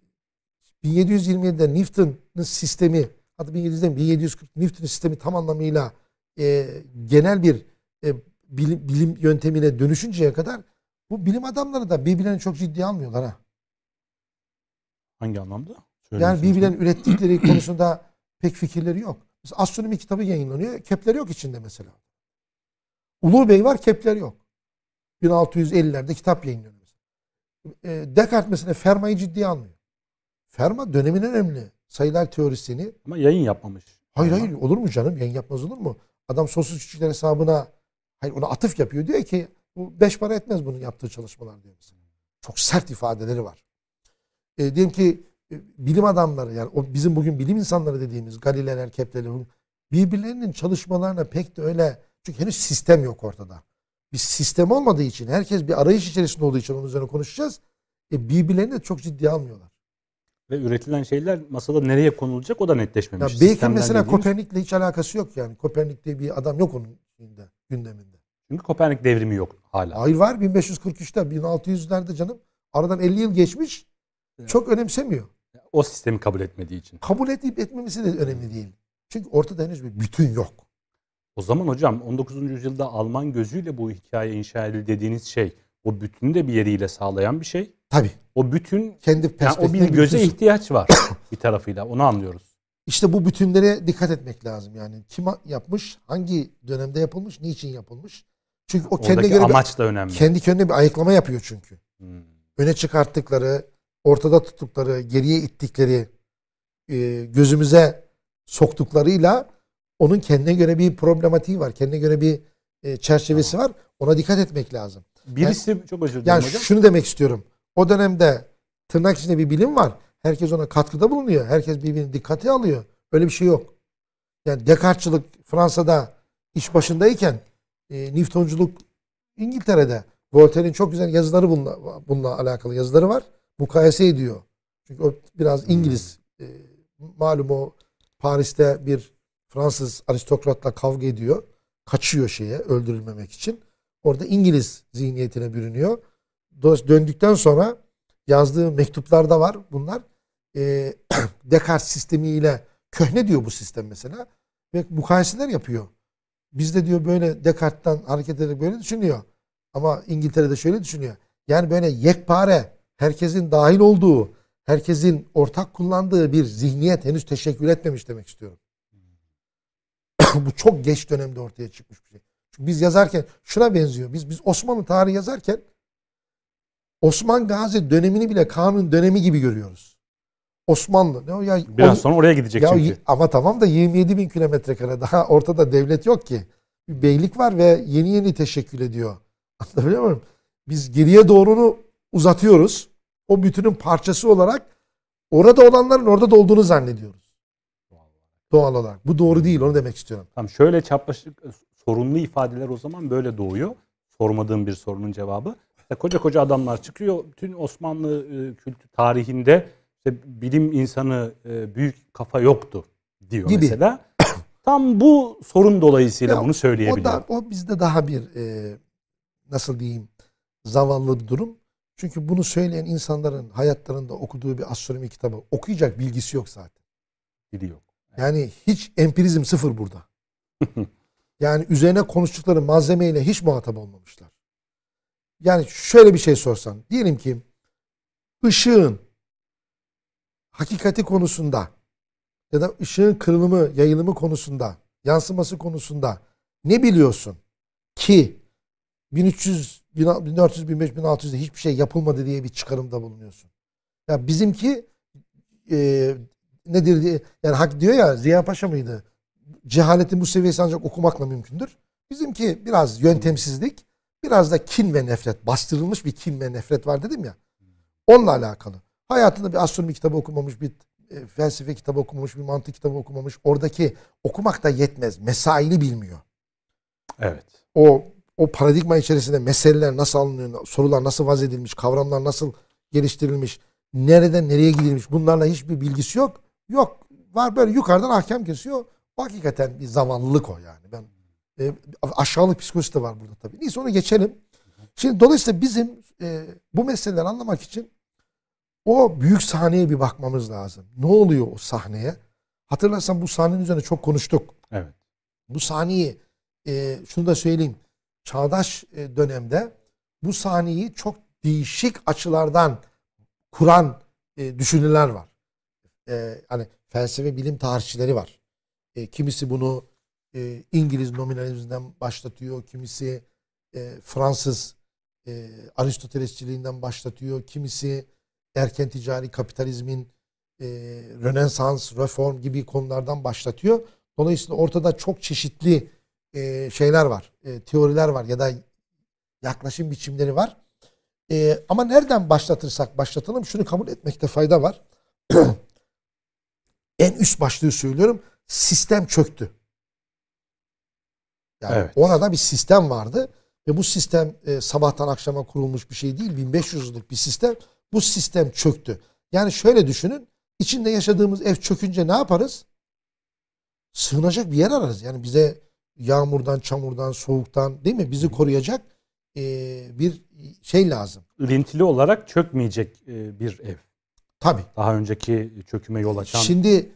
Speaker 2: 1727'de Newton'un sistemi hatta 1700'den 1740 Newton'un sistemi tam anlamıyla e, genel bir e, bilim, bilim yöntemine dönüşünceye kadar bu bilim adamları da birbirlerini çok ciddiye almıyorlar ha.
Speaker 1: Hangi anlamda?
Speaker 2: Yani
Speaker 1: Söylüyorsunuz.
Speaker 2: birbirlerinin ürettikleri konusunda pek fikirleri yok. Mesela astronomi kitabı yayınlanıyor. Kepler yok içinde mesela. Ulu Bey var, Kepler yok. 1650'lerde kitap yayınlıyor. Mesela. E, Descartes mesela Fermat'ı ciddiye almıyor. Fermat dönemin önemli sayılar teorisyeni.
Speaker 1: Ama yayın yapmamış.
Speaker 2: Hayır hayır olur mu canım? Yayın yapmaz olur mu? Adam sonsuz küçükler hesabına hayır ona atıf yapıyor. Diyor ki bu beş para etmez bunun yaptığı çalışmalar diyor mesela. Çok sert ifadeleri var. E, diyelim ki e, bilim adamları yani o bizim bugün bilim insanları dediğimiz Galileler, Keplerler birbirlerinin çalışmalarına pek de öyle çünkü henüz sistem yok ortada. Bir sistem olmadığı için herkes bir arayış içerisinde olduğu için onun üzerine konuşacağız. E, birbirlerini de çok ciddiye almıyorlar.
Speaker 1: Ve üretilen şeyler masada nereye konulacak o da
Speaker 2: Ya
Speaker 1: netleşmemiş.
Speaker 2: Bacon'ın
Speaker 1: Sistemler
Speaker 2: mesela
Speaker 1: dediğimiz-
Speaker 2: Kopernik'le hiç alakası yok yani. Kopernik diye bir adam yok onun şeyinde, gündeminde.
Speaker 1: Çünkü Kopernik devrimi yok hala.
Speaker 2: Hayır var 1543'te 1600'lerde canım. Aradan 50 yıl geçmiş.
Speaker 1: Evet.
Speaker 2: Çok önemsemiyor.
Speaker 1: O sistemi kabul etmediği için.
Speaker 2: Kabul edip etmemesi de önemli değil. Çünkü ortada henüz bir bütün yok.
Speaker 1: O zaman hocam 19. yüzyılda Alman gözüyle bu hikaye inşa edildi dediğiniz şey o bütünü de bir yeriyle sağlayan bir şey.
Speaker 2: Tabii.
Speaker 1: O bütün
Speaker 2: Kendi
Speaker 1: yani o bir göze ihtiyaç var bir tarafıyla onu anlıyoruz.
Speaker 2: İşte bu bütünlere dikkat etmek lazım yani. Kim yapmış, hangi dönemde yapılmış, niçin yapılmış? Çünkü o
Speaker 1: Oradaki
Speaker 2: göre bir,
Speaker 1: amaç da önemli.
Speaker 2: kendi kendine bir ayıklama yapıyor çünkü.
Speaker 1: Hmm.
Speaker 2: Öne çıkarttıkları, ortada tuttukları, geriye ittikleri, e, gözümüze soktuklarıyla onun kendine göre bir problematiği var. Kendine göre bir e, çerçevesi var. Ona dikkat etmek lazım.
Speaker 1: Birisi çok özür dilerim
Speaker 2: Yani
Speaker 1: hocam.
Speaker 2: şunu demek istiyorum. O dönemde tırnak içinde bir bilim var. Herkes ona katkıda bulunuyor. Herkes birbirini dikkate alıyor. Öyle bir şey yok. Yani Descartes'çılık Fransa'da iş başındayken e, Newtonculuk İngiltere'de Voltaire'in çok güzel yazıları bununla, bununla alakalı yazıları var. Mukayese ediyor. Çünkü o biraz İngiliz e, malum o Paris'te bir Fransız aristokratla kavga ediyor. Kaçıyor şeye öldürülmemek için. Orada İngiliz zihniyetine bürünüyor. Döndükten sonra yazdığı mektuplarda var bunlar. E, Descartes sistemiyle köhne diyor bu sistem mesela. Ve mukayeseler yapıyor. Bizde diyor böyle Descartes'ten hareket ederek böyle düşünüyor. Ama İngiltere'de şöyle düşünüyor. Yani böyle yekpare, herkesin dahil olduğu, herkesin ortak kullandığı bir zihniyet henüz teşekkür etmemiş demek istiyorum. Bu çok geç dönemde ortaya çıkmış bir şey. Çünkü biz yazarken şuna benziyor. Biz biz Osmanlı tarihi yazarken Osman Gazi dönemini bile kanun dönemi gibi görüyoruz. Osmanlı. Ne o ya?
Speaker 1: Biraz
Speaker 2: o-
Speaker 1: sonra oraya gidecek
Speaker 2: ya,
Speaker 1: çünkü.
Speaker 2: ama tamam da 27 bin kilometre kare daha ortada devlet yok ki. Bir beylik var ve yeni yeni teşekkül ediyor. Anlatabiliyor muyum? Biz geriye doğrunu uzatıyoruz. O bütünün parçası olarak orada olanların orada da olduğunu zannediyoruz. Doğal olarak. Bu doğru değil onu demek istiyorum.
Speaker 1: Tamam şöyle çapraşık sorunlu ifadeler o zaman böyle doğuyor. Sormadığım bir sorunun cevabı. Koca koca adamlar çıkıyor. Bütün Osmanlı e, kültü tarihinde işte bilim insanı e, büyük kafa yoktu diyor
Speaker 2: Gibi.
Speaker 1: mesela. Tam bu sorun dolayısıyla
Speaker 2: Ya,
Speaker 1: bunu
Speaker 2: O,
Speaker 1: söyleyebiliyor.
Speaker 2: da, o bizde daha bir e, nasıl diyeyim zavallı bir durum. Çünkü bunu söyleyen insanların hayatlarında okuduğu bir astronomi kitabı okuyacak bilgisi yok zaten.
Speaker 1: Biliyor.
Speaker 2: Yani hiç empirizm sıfır burada. Yani üzerine konuştukları malzemeyle hiç muhatap olmamışlar. Yani şöyle bir şey sorsan. Diyelim ki ışığın hakikati konusunda ya da ışığın kırılımı, yayılımı konusunda, yansıması konusunda ne biliyorsun ki 1300, 1400, 1500, 1600'de hiçbir şey yapılmadı diye bir çıkarımda bulunuyorsun. Ya bizimki e, nedir diye yani hak diyor ya Ziya Paşa mıydı? Cehaletin bu seviyesi ancak okumakla mümkündür. Bizimki biraz yöntemsizlik, biraz da kin ve nefret, bastırılmış bir kin ve nefret var dedim ya. Onunla alakalı. Hayatında bir astronomi kitabı okumamış, bir e, felsefe kitabı okumamış, bir mantık kitabı okumamış. Oradaki okumak da yetmez. Mesaili bilmiyor.
Speaker 1: Evet.
Speaker 2: O o paradigma içerisinde meseleler nasıl alınıyor, sorular nasıl vaz edilmiş, kavramlar nasıl geliştirilmiş, nereden nereye gidilmiş bunlarla hiçbir bilgisi yok. Yok. Var böyle yukarıdan ahkam kesiyor. O hakikaten bir zavallılık o yani. Ben e, aşağılık psikolojisi de var burada tabii. Neyse onu geçelim. Şimdi dolayısıyla bizim e, bu meseleleri anlamak için o büyük sahneye bir bakmamız lazım. Ne oluyor o sahneye? Hatırlarsan bu sahnenin üzerine çok konuştuk.
Speaker 1: Evet.
Speaker 2: Bu sahneyi e, şunu da söyleyeyim. Çağdaş e, dönemde bu sahneyi çok değişik açılardan kuran e, düşünürler var. E, hani felsefe bilim tarihçileri var. E, kimisi bunu e, İngiliz nominalizmden başlatıyor. Kimisi e, Fransız e, Aristotelesçiliğinden başlatıyor. Kimisi erken ticari kapitalizmin e, Rönesans, reform gibi konulardan başlatıyor. Dolayısıyla ortada çok çeşitli e, şeyler var, e, teoriler var ya da yaklaşım biçimleri var. E, ama nereden başlatırsak başlatalım şunu kabul etmekte fayda var. en üst başlığı söylüyorum. Sistem çöktü. Yani
Speaker 1: Evet.
Speaker 2: orada bir sistem vardı ve bu sistem e, sabahtan akşama kurulmuş bir şey değil. 1500 yıllık bir sistem. Bu sistem çöktü. Yani şöyle düşünün. içinde yaşadığımız ev çökünce ne yaparız? Sığınacak bir yer ararız. Yani bize yağmurdan, çamurdan, soğuktan değil mi? Bizi koruyacak e, bir şey lazım.
Speaker 1: İlintili olarak çökmeyecek e, bir ev.
Speaker 2: Tabii.
Speaker 1: Daha önceki çöküme yol açan.
Speaker 2: Şimdi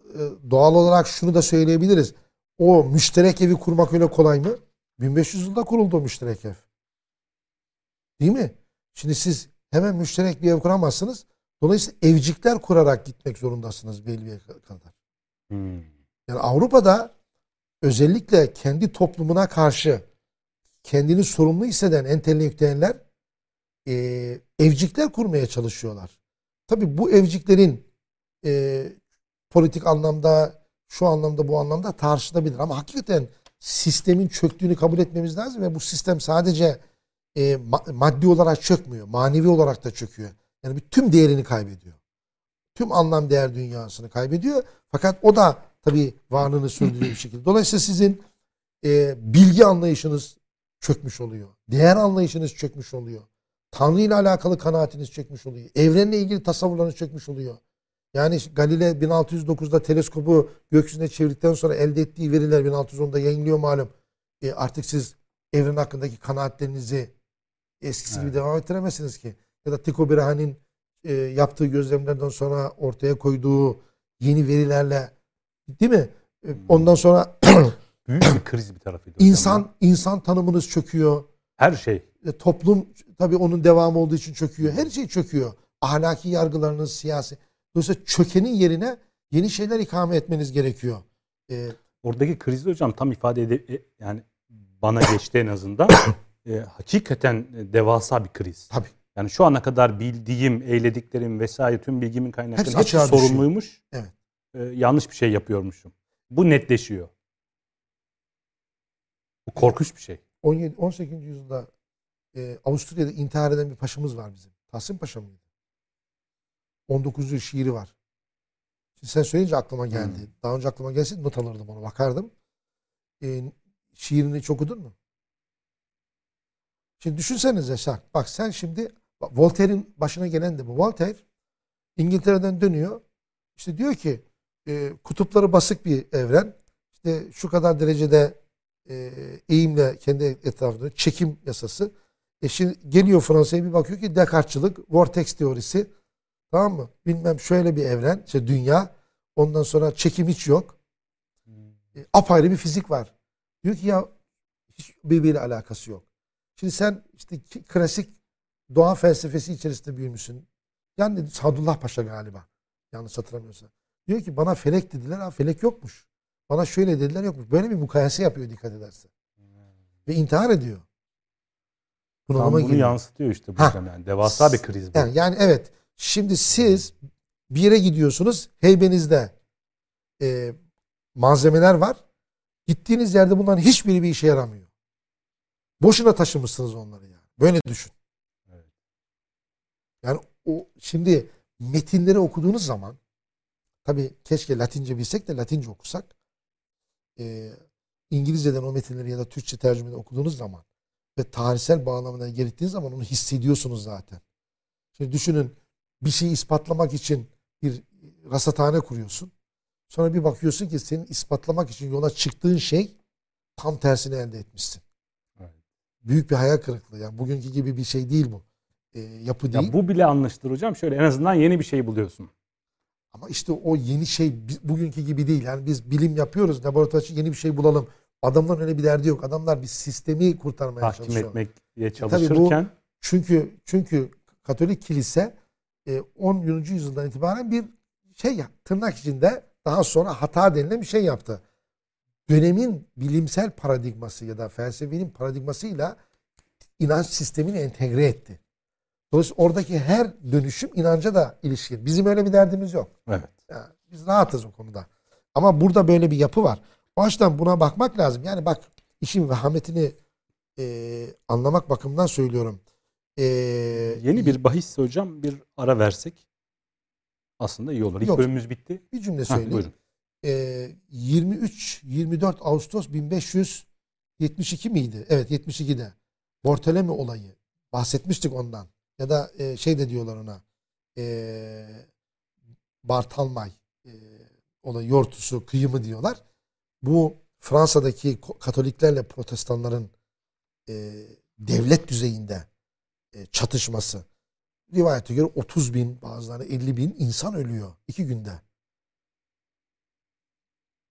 Speaker 2: e, doğal olarak şunu da söyleyebiliriz. O müşterek evi kurmak öyle kolay mı? 1500 yılda kuruldu o müşterek ev. Değil mi? Şimdi siz hemen müşterek bir ev kuramazsınız. Dolayısıyla evcikler kurarak gitmek zorundasınız belli bir kadar.
Speaker 1: Hmm.
Speaker 2: Yani Avrupa'da özellikle kendi toplumuna karşı kendini sorumlu hisseden entelektüeller e, evcikler kurmaya çalışıyorlar. Tabi bu evciklerin e, politik anlamda, şu anlamda, bu anlamda tartışılabilir. Ama hakikaten sistemin çöktüğünü kabul etmemiz lazım ve bu sistem sadece e, maddi olarak çökmüyor, manevi olarak da çöküyor. Yani bir tüm değerini kaybediyor. Tüm anlam değer dünyasını kaybediyor. Fakat o da tabii varlığını sürdürüyor bir şekilde. Dolayısıyla sizin e, bilgi anlayışınız çökmüş oluyor. Değer anlayışınız çökmüş oluyor. Tanrı ile alakalı kanaatiniz çökmüş oluyor. Evrenle ilgili tasavvurlarınız çökmüş oluyor. Yani Galile 1609'da teleskobu gökyüzüne çevirdikten sonra elde ettiği veriler 1610'da yayınlıyor malum. E artık siz evren hakkındaki kanaatlerinizi eskisi evet. gibi devam ettiremezsiniz ki. Ya da Tycho Brahe'nin e, yaptığı gözlemlerden sonra ortaya koyduğu yeni verilerle değil mi? E, hmm. ondan sonra
Speaker 1: büyük bir kriz bir tarafıydı.
Speaker 2: İnsan ya. insan tanımınız çöküyor.
Speaker 1: Her şey.
Speaker 2: E, toplum tabii onun devamı olduğu için çöküyor. Her şey çöküyor. Ahlaki yargılarınız, siyasi. Dolayısıyla çökenin yerine yeni şeyler ikame etmeniz gerekiyor.
Speaker 1: Ee, Oradaki krizi hocam tam ifade ede yani bana geçti en azından. E, hakikaten devasa bir kriz.
Speaker 2: Tabii.
Speaker 1: Yani şu ana kadar bildiğim, eylediklerim vesaire tüm bilgimin kaynakları hepsi, sorumluymuş.
Speaker 2: Evet.
Speaker 1: E, yanlış bir şey yapıyormuşum. Bu netleşiyor. Bu korkunç bir şey.
Speaker 2: 17 18. yüzyılda e, Avusturya'da intihar eden bir paşamız var bizim. Tahsin Paşa mıydı? 19. şiiri var. Şimdi sen söyleyince aklıma geldi. Hmm. Daha önce aklıma gelse not alırdım onu bakardım. E, şiirini hiç okudun mu? Şimdi düşünsenize Şak. Bak sen şimdi Voltaire'in başına gelen de bu. Voltaire İngiltere'den dönüyor. İşte diyor ki e, kutupları basık bir evren. İşte şu kadar derecede e, eğimle kendi etrafında çekim yasası. E şimdi geliyor Fransa'ya bir bakıyor ki Descartes'çılık, vortex teorisi. Tamam mı? Bilmem şöyle bir evren, işte dünya. Ondan sonra çekim hiç yok. E, apayrı bir fizik var. Diyor ki ya hiç birbiriyle alakası yok. Şimdi sen işte klasik doğa felsefesi içerisinde büyümüşsün. Yani Sadullah Paşa galiba. Yanlış hatırlamıyorsam. Diyor ki bana felek dediler. Ha felek yokmuş. Bana şöyle dediler yokmuş. Böyle bir mukayese yapıyor dikkat ederse. Hmm. Ve intihar ediyor.
Speaker 1: Tam bunu giriyor. yansıtıyor işte bu yani. Devasa bir kriz bu.
Speaker 2: Yani, yani evet. Şimdi siz bir yere gidiyorsunuz. Heybenizde e, malzemeler var. Gittiğiniz yerde bunların hiçbiri bir işe yaramıyor. Boşuna taşımışsınız onları yani. Böyle düşün. Evet. Yani o şimdi metinleri okuduğunuz zaman tabi keşke Latince bilsek de Latince okusak. E, İngilizceden o metinleri ya da Türkçe tercümede okuduğunuz zaman ve tarihsel bağlamına gerektiğiniz zaman onu hissediyorsunuz zaten. Şimdi düşünün bir şeyi ispatlamak için bir rasathane kuruyorsun. Sonra bir bakıyorsun ki senin ispatlamak için yola çıktığın şey tam tersini elde etmişsin. Büyük bir hayal kırıklığı. Yani bugünkü gibi bir şey değil bu. E, yapı değil.
Speaker 1: Ya bu bile anlaşılır hocam. Şöyle en azından yeni bir şey buluyorsun.
Speaker 2: Ama işte o yeni şey bugünkü gibi değil. Yani biz bilim yapıyoruz. Laboratuvar yeni bir şey bulalım. Adamların öyle bir derdi yok. Adamlar bir sistemi kurtarmaya
Speaker 1: Tahkim
Speaker 2: çalışıyor.
Speaker 1: etmekle e, çalışırken. Bu,
Speaker 2: çünkü çünkü Katolik kilise 10. E, yüzyıldan itibaren bir şey yaptı. Tırnak içinde daha sonra hata denilen bir şey yaptı. Dönemin bilimsel paradigması ya da felsefenin paradigmasıyla inanç sistemini entegre etti. Dolayısıyla oradaki her dönüşüm inanca da ilişkin. Bizim öyle bir derdimiz yok.
Speaker 1: Evet.
Speaker 2: Yani biz rahatız o konuda. Ama burada böyle bir yapı var. O açıdan buna bakmak lazım. Yani bak işin vehametini e, anlamak bakımından söylüyorum.
Speaker 1: E, Yeni bir bahis hocam bir ara versek aslında iyi olur. İlk yok, bölümümüz bitti.
Speaker 2: Bir cümle söyleyeyim. E, 23-24 Ağustos 1572 miydi? Evet 72'de. Bortolome olayı. Bahsetmiştik ondan. Ya da e, şey de diyorlar ona. E, Bartalmay e, olayı, yortusu, kıyımı diyorlar bu Fransa'daki Katoliklerle Protestanların e, devlet düzeyinde e, çatışması. Rivayete göre 30 bin bazıları 50 bin insan ölüyor iki günde.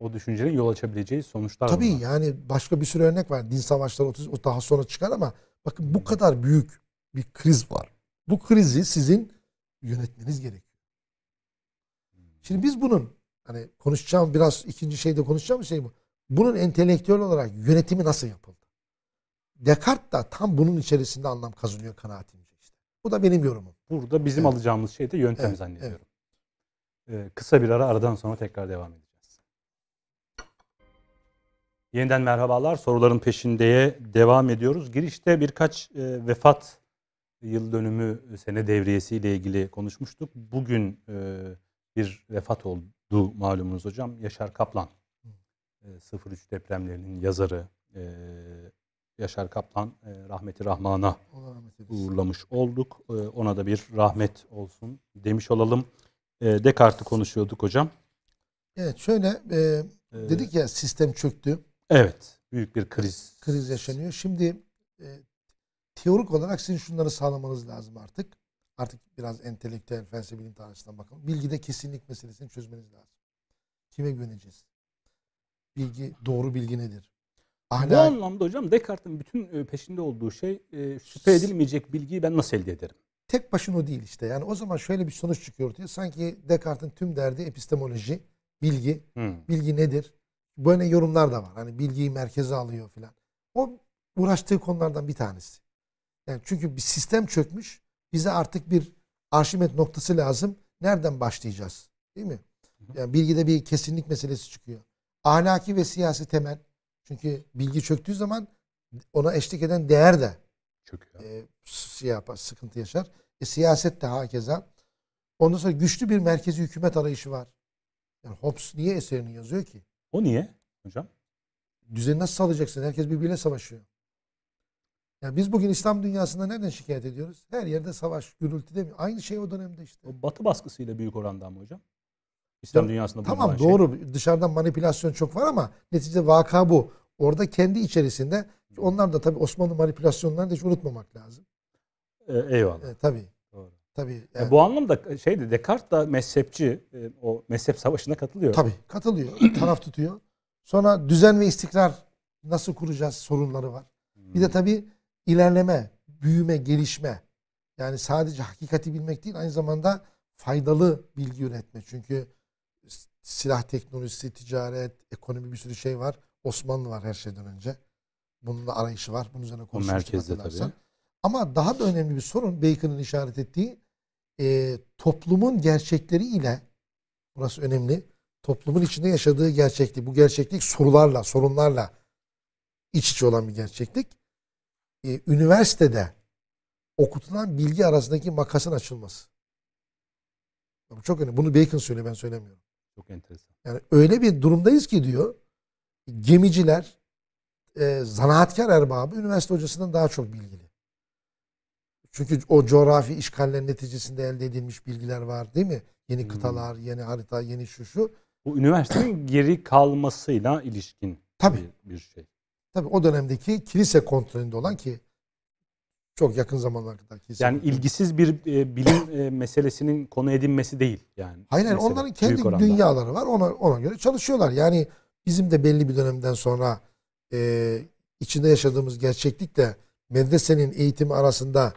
Speaker 1: O düşüncenin yol açabileceği sonuçlar
Speaker 2: Tabii
Speaker 1: var.
Speaker 2: yani başka bir sürü örnek var. Din savaşları 30 o daha sonra çıkar ama bakın bu kadar büyük bir kriz var. Bu krizi sizin yönetmeniz gerekiyor. Şimdi biz bunun hani konuşacağım biraz ikinci şeyde konuşacağım şey bu. Bunun entelektüel olarak yönetimi nasıl yapıldı? Descartes da tam bunun içerisinde anlam kazanıyor kanaatimce işte. Bu da benim yorumum.
Speaker 1: Burada bizim
Speaker 2: Evet.
Speaker 1: alacağımız şey de yöntem
Speaker 2: Evet,
Speaker 1: zannediyorum. Ee, kısa bir ara aradan sonra tekrar devam edeceğiz. Yeniden merhabalar. Soruların peşindeye devam ediyoruz. Girişte birkaç e, vefat yıl dönümü sene devriyesi ile ilgili konuşmuştuk. Bugün e, bir vefat oldu malumunuz hocam. Yaşar Kaplan. E, 03 depremlerinin yazarı. E, Yaşar Kaplan e, rahmeti rahmana uğurlamış olduk. Ee, Ona da bir rahmet olsun demiş olalım. Ee, Descartes'i konuşuyorduk hocam.
Speaker 2: Evet şöyle e,
Speaker 1: Ee,
Speaker 2: dedik ya sistem çöktü.
Speaker 1: Evet. Büyük bir kriz.
Speaker 2: kriz yaşanıyor. Şimdi e, teorik olarak sizin şunları sağlamanız lazım artık. Artık biraz entelektüel felsefe bilim tarihçesinden bakalım. Bilgide kesinlik meselesini çözmeniz lazım. Kime güveneceğiz? Bilgi, doğru bilgi nedir?
Speaker 1: Bu
Speaker 2: Ahlak,
Speaker 1: anlamda hocam Descartes'in bütün e, peşinde olduğu şey e, şüphe edilmeyecek bilgiyi ben nasıl elde ederim?
Speaker 2: tek başına o değil işte. Yani o zaman şöyle bir sonuç çıkıyor ortaya. Sanki Descartes'in tüm derdi epistemoloji, bilgi.
Speaker 1: Hı.
Speaker 2: Bilgi nedir? Böyle yorumlar da var. Hani bilgiyi merkeze alıyor filan. O uğraştığı konulardan bir tanesi. Yani çünkü bir sistem çökmüş. Bize artık bir arşimet noktası lazım. Nereden başlayacağız? Değil mi? Yani bilgide bir kesinlik meselesi çıkıyor. Ahlaki ve siyasi temel. Çünkü bilgi çöktüğü zaman ona eşlik eden değer de
Speaker 1: Çöküyor.
Speaker 2: e, şey yapar, sıkıntı yaşar. E, siyaset de hakeza. Ondan sonra güçlü bir merkezi hükümet arayışı var. Yani Hobbes niye eserini yazıyor ki?
Speaker 1: O niye hocam?
Speaker 2: Düzeni nasıl sağlayacaksın? Herkes birbiriyle savaşıyor. Yani biz bugün İslam dünyasında nereden şikayet ediyoruz? Her yerde savaş, gürültü mi? Aynı şey o dönemde işte.
Speaker 1: O batı baskısıyla büyük oranda mı hocam? İslam
Speaker 2: Ya,
Speaker 1: dünyasında
Speaker 2: Tamam
Speaker 1: şey.
Speaker 2: doğru. Dışarıdan manipülasyon çok var ama neticede vaka bu. Orada kendi içerisinde onlar da tabii Osmanlı manipülasyonlarını da hiç unutmamak lazım.
Speaker 1: E, eyvallah.
Speaker 2: E, tabii. Tabii.
Speaker 1: E,
Speaker 2: yani-
Speaker 1: bu anlamda şeydi Descartes da mezhepçi. e, o mezhep savaşına katılıyor.
Speaker 2: Tabii katılıyor. taraf tutuyor. Sonra düzen ve istikrar nasıl kuracağız sorunları var. Bir de tabii ilerleme, büyüme, gelişme. Yani sadece hakikati bilmek değil aynı zamanda faydalı bilgi üretme. Çünkü silah teknolojisi, ticaret, ekonomi bir sürü şey var. Osmanlı var her şeyden önce. Bunun da arayışı var. Bunun üzerine konuşmuştuk
Speaker 1: merkezde tabii.
Speaker 2: Ama daha da önemli bir sorun Bacon'ın işaret ettiği e, toplumun gerçekleri ile burası önemli. Toplumun içinde yaşadığı gerçeklik. Bu gerçeklik sorularla, sorunlarla iç içe olan bir gerçeklik. E, üniversitede okutulan bilgi arasındaki makasın açılması. Bu çok önemli. Bunu Bacon söylüyor ben söylemiyorum.
Speaker 1: Çok enteresan.
Speaker 2: Yani öyle bir durumdayız ki diyor gemiciler e, zanaatkar erbabı üniversite hocasından daha çok bilgili. Çünkü o coğrafi işgallerin neticesinde elde edilmiş bilgiler var değil mi? Yeni
Speaker 1: Hmm.
Speaker 2: kıtalar, yeni harita, yeni şu şu.
Speaker 1: Bu üniversitenin geri kalmasıyla ilişkin
Speaker 2: Tabii.
Speaker 1: bir, bir şey.
Speaker 2: Tabii o dönemdeki kilise kontrolünde olan ki çok yakın zamanlara kadar kilise
Speaker 1: Yani
Speaker 2: kontrolü.
Speaker 1: ilgisiz bir e, bilim e, meselesinin konu edinmesi değil yani.
Speaker 2: Hayır hayır
Speaker 1: mesele,
Speaker 2: onların kendi dünyaları var. Ona ona göre çalışıyorlar. Yani bizim de belli bir dönemden sonra e, içinde yaşadığımız gerçeklikle medresenin eğitimi arasında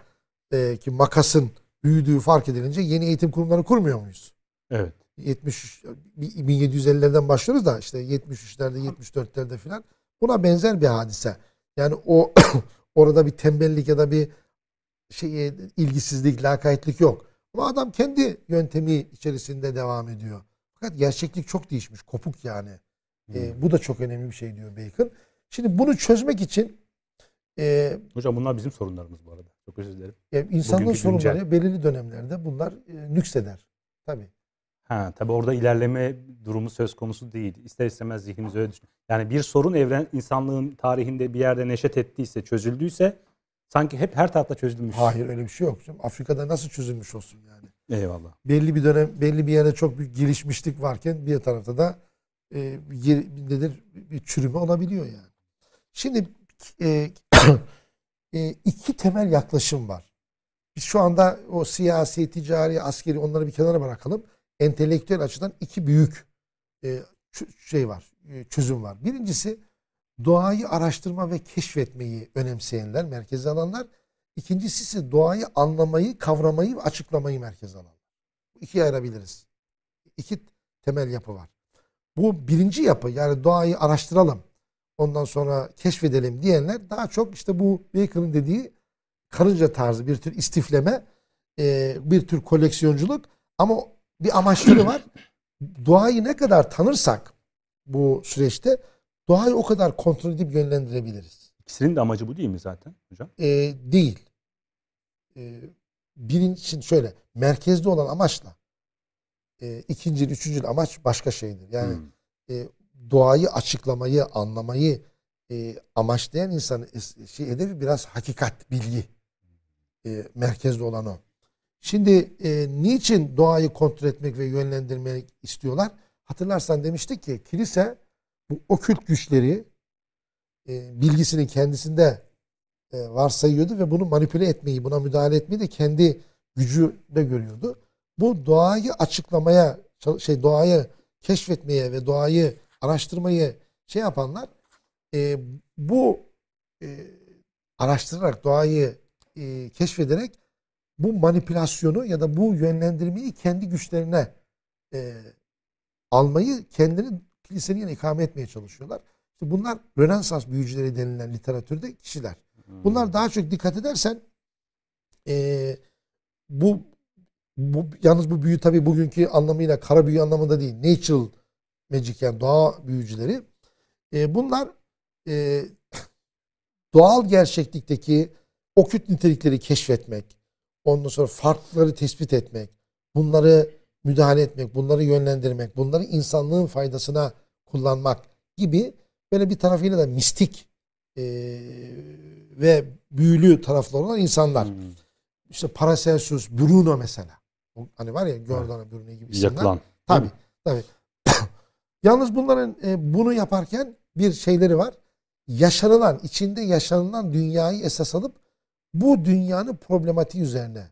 Speaker 2: e, ki makasın büyüdüğü fark edilince yeni eğitim kurumları kurmuyor muyuz?
Speaker 1: Evet.
Speaker 2: 70 1750'lerden başlıyoruz da işte 73'lerde 74'lerde filan buna benzer bir hadise. Yani o orada bir tembellik ya da bir şey ilgisizlik, lakaytlık yok. Ama adam kendi yöntemi içerisinde devam ediyor. Fakat gerçeklik çok değişmiş, kopuk yani.
Speaker 1: Hmm.
Speaker 2: bu da çok önemli bir şey diyor Bacon. Şimdi bunu çözmek için e,
Speaker 1: Hocam bunlar bizim sorunlarımız bu arada. Çok özür dilerim.
Speaker 2: e, insanlığın
Speaker 1: Bugünkü
Speaker 2: sorunları
Speaker 1: güncel.
Speaker 2: belirli dönemlerde bunlar e, nükseder. Tabii.
Speaker 1: Ha, tabii orada ilerleme durumu söz konusu değil. İster istemez zihnimiz öyle düşünüyor. Yani bir sorun evren insanlığın tarihinde bir yerde neşet ettiyse, çözüldüyse sanki hep her tarafta çözülmüş.
Speaker 2: Hayır öyle bir şey yok. Şimdi Afrika'da nasıl çözülmüş olsun yani?
Speaker 1: Eyvallah.
Speaker 2: belli bir dönem belli bir yere çok büyük gelişmişlik varken bir tarafta da e, bir, nedir bir çürüme olabiliyor yani. Şimdi e, e, iki temel yaklaşım var. Biz şu anda o siyasi, ticari, askeri onları bir kenara bırakalım. Entelektüel açıdan iki büyük e, şey var, e, çözüm var. Birincisi doğayı araştırma ve keşfetmeyi önemseyenler, merkeze alanlar. İkincisi ise doğayı anlamayı, kavramayı ve açıklamayı merkeze alanlar. İkiye ayırabiliriz. İki temel yapı var. Bu birinci yapı yani doğayı araştıralım. Ondan sonra keşfedelim diyenler daha çok işte bu Baker'ın dediği karınca tarzı bir tür istifleme, e, bir tür koleksiyonculuk ama bir amaçları var. Doğayı ne kadar tanırsak bu süreçte doğayı o kadar kontrol edip yönlendirebiliriz.
Speaker 1: İkisinin de amacı bu değil mi zaten hocam?
Speaker 2: E, değil. E, birinci şöyle merkezde olan amaçla e, ikinci, üçüncü amaç başka şeydir. Yani hmm. e, doğayı açıklamayı, anlamayı e, amaçlayan insan şey hedefi biraz hakikat, bilgi. E, merkezde olan o. Şimdi e, niçin doğayı kontrol etmek ve yönlendirmek istiyorlar? Hatırlarsan demiştik ki kilise bu okült güçleri e, bilgisinin kendisinde e, varsayıyordu ve bunu manipüle etmeyi, buna müdahale etmeyi de kendi gücü de görüyordu. Bu doğayı açıklamaya, şey doğayı keşfetmeye ve doğayı araştırmayı şey yapanlar e, bu e, araştırarak doğayı e, keşfederek bu manipülasyonu ya da bu yönlendirmeyi kendi güçlerine e, almayı kendini kilisenin yanına ikame etmeye çalışıyorlar. İşte bunlar Rönesans büyücüleri denilen literatürde kişiler. Bunlar daha çok dikkat edersen e, bu, bu yalnız bu büyü tabi bugünkü anlamıyla kara büyü anlamında değil. Natural magic yani doğa büyücüleri. E, bunlar e, doğal gerçeklikteki okült nitelikleri keşfetmek, ondan sonra farkları tespit etmek, bunları müdahale etmek, bunları yönlendirmek, bunları insanlığın faydasına kullanmak gibi böyle bir tarafıyla da mistik e, ve büyülü tarafları olan insanlar. Hmm. İşte Paracelsus, Bruno mesela. Hani var ya Giordano Bruno gibi isimler.
Speaker 1: Yakılan.
Speaker 2: Tabii. Tabii. Yalnız bunların e, bunu yaparken bir şeyleri var. Yaşanılan, içinde yaşanılan dünyayı esas alıp bu dünyanın problematiği üzerine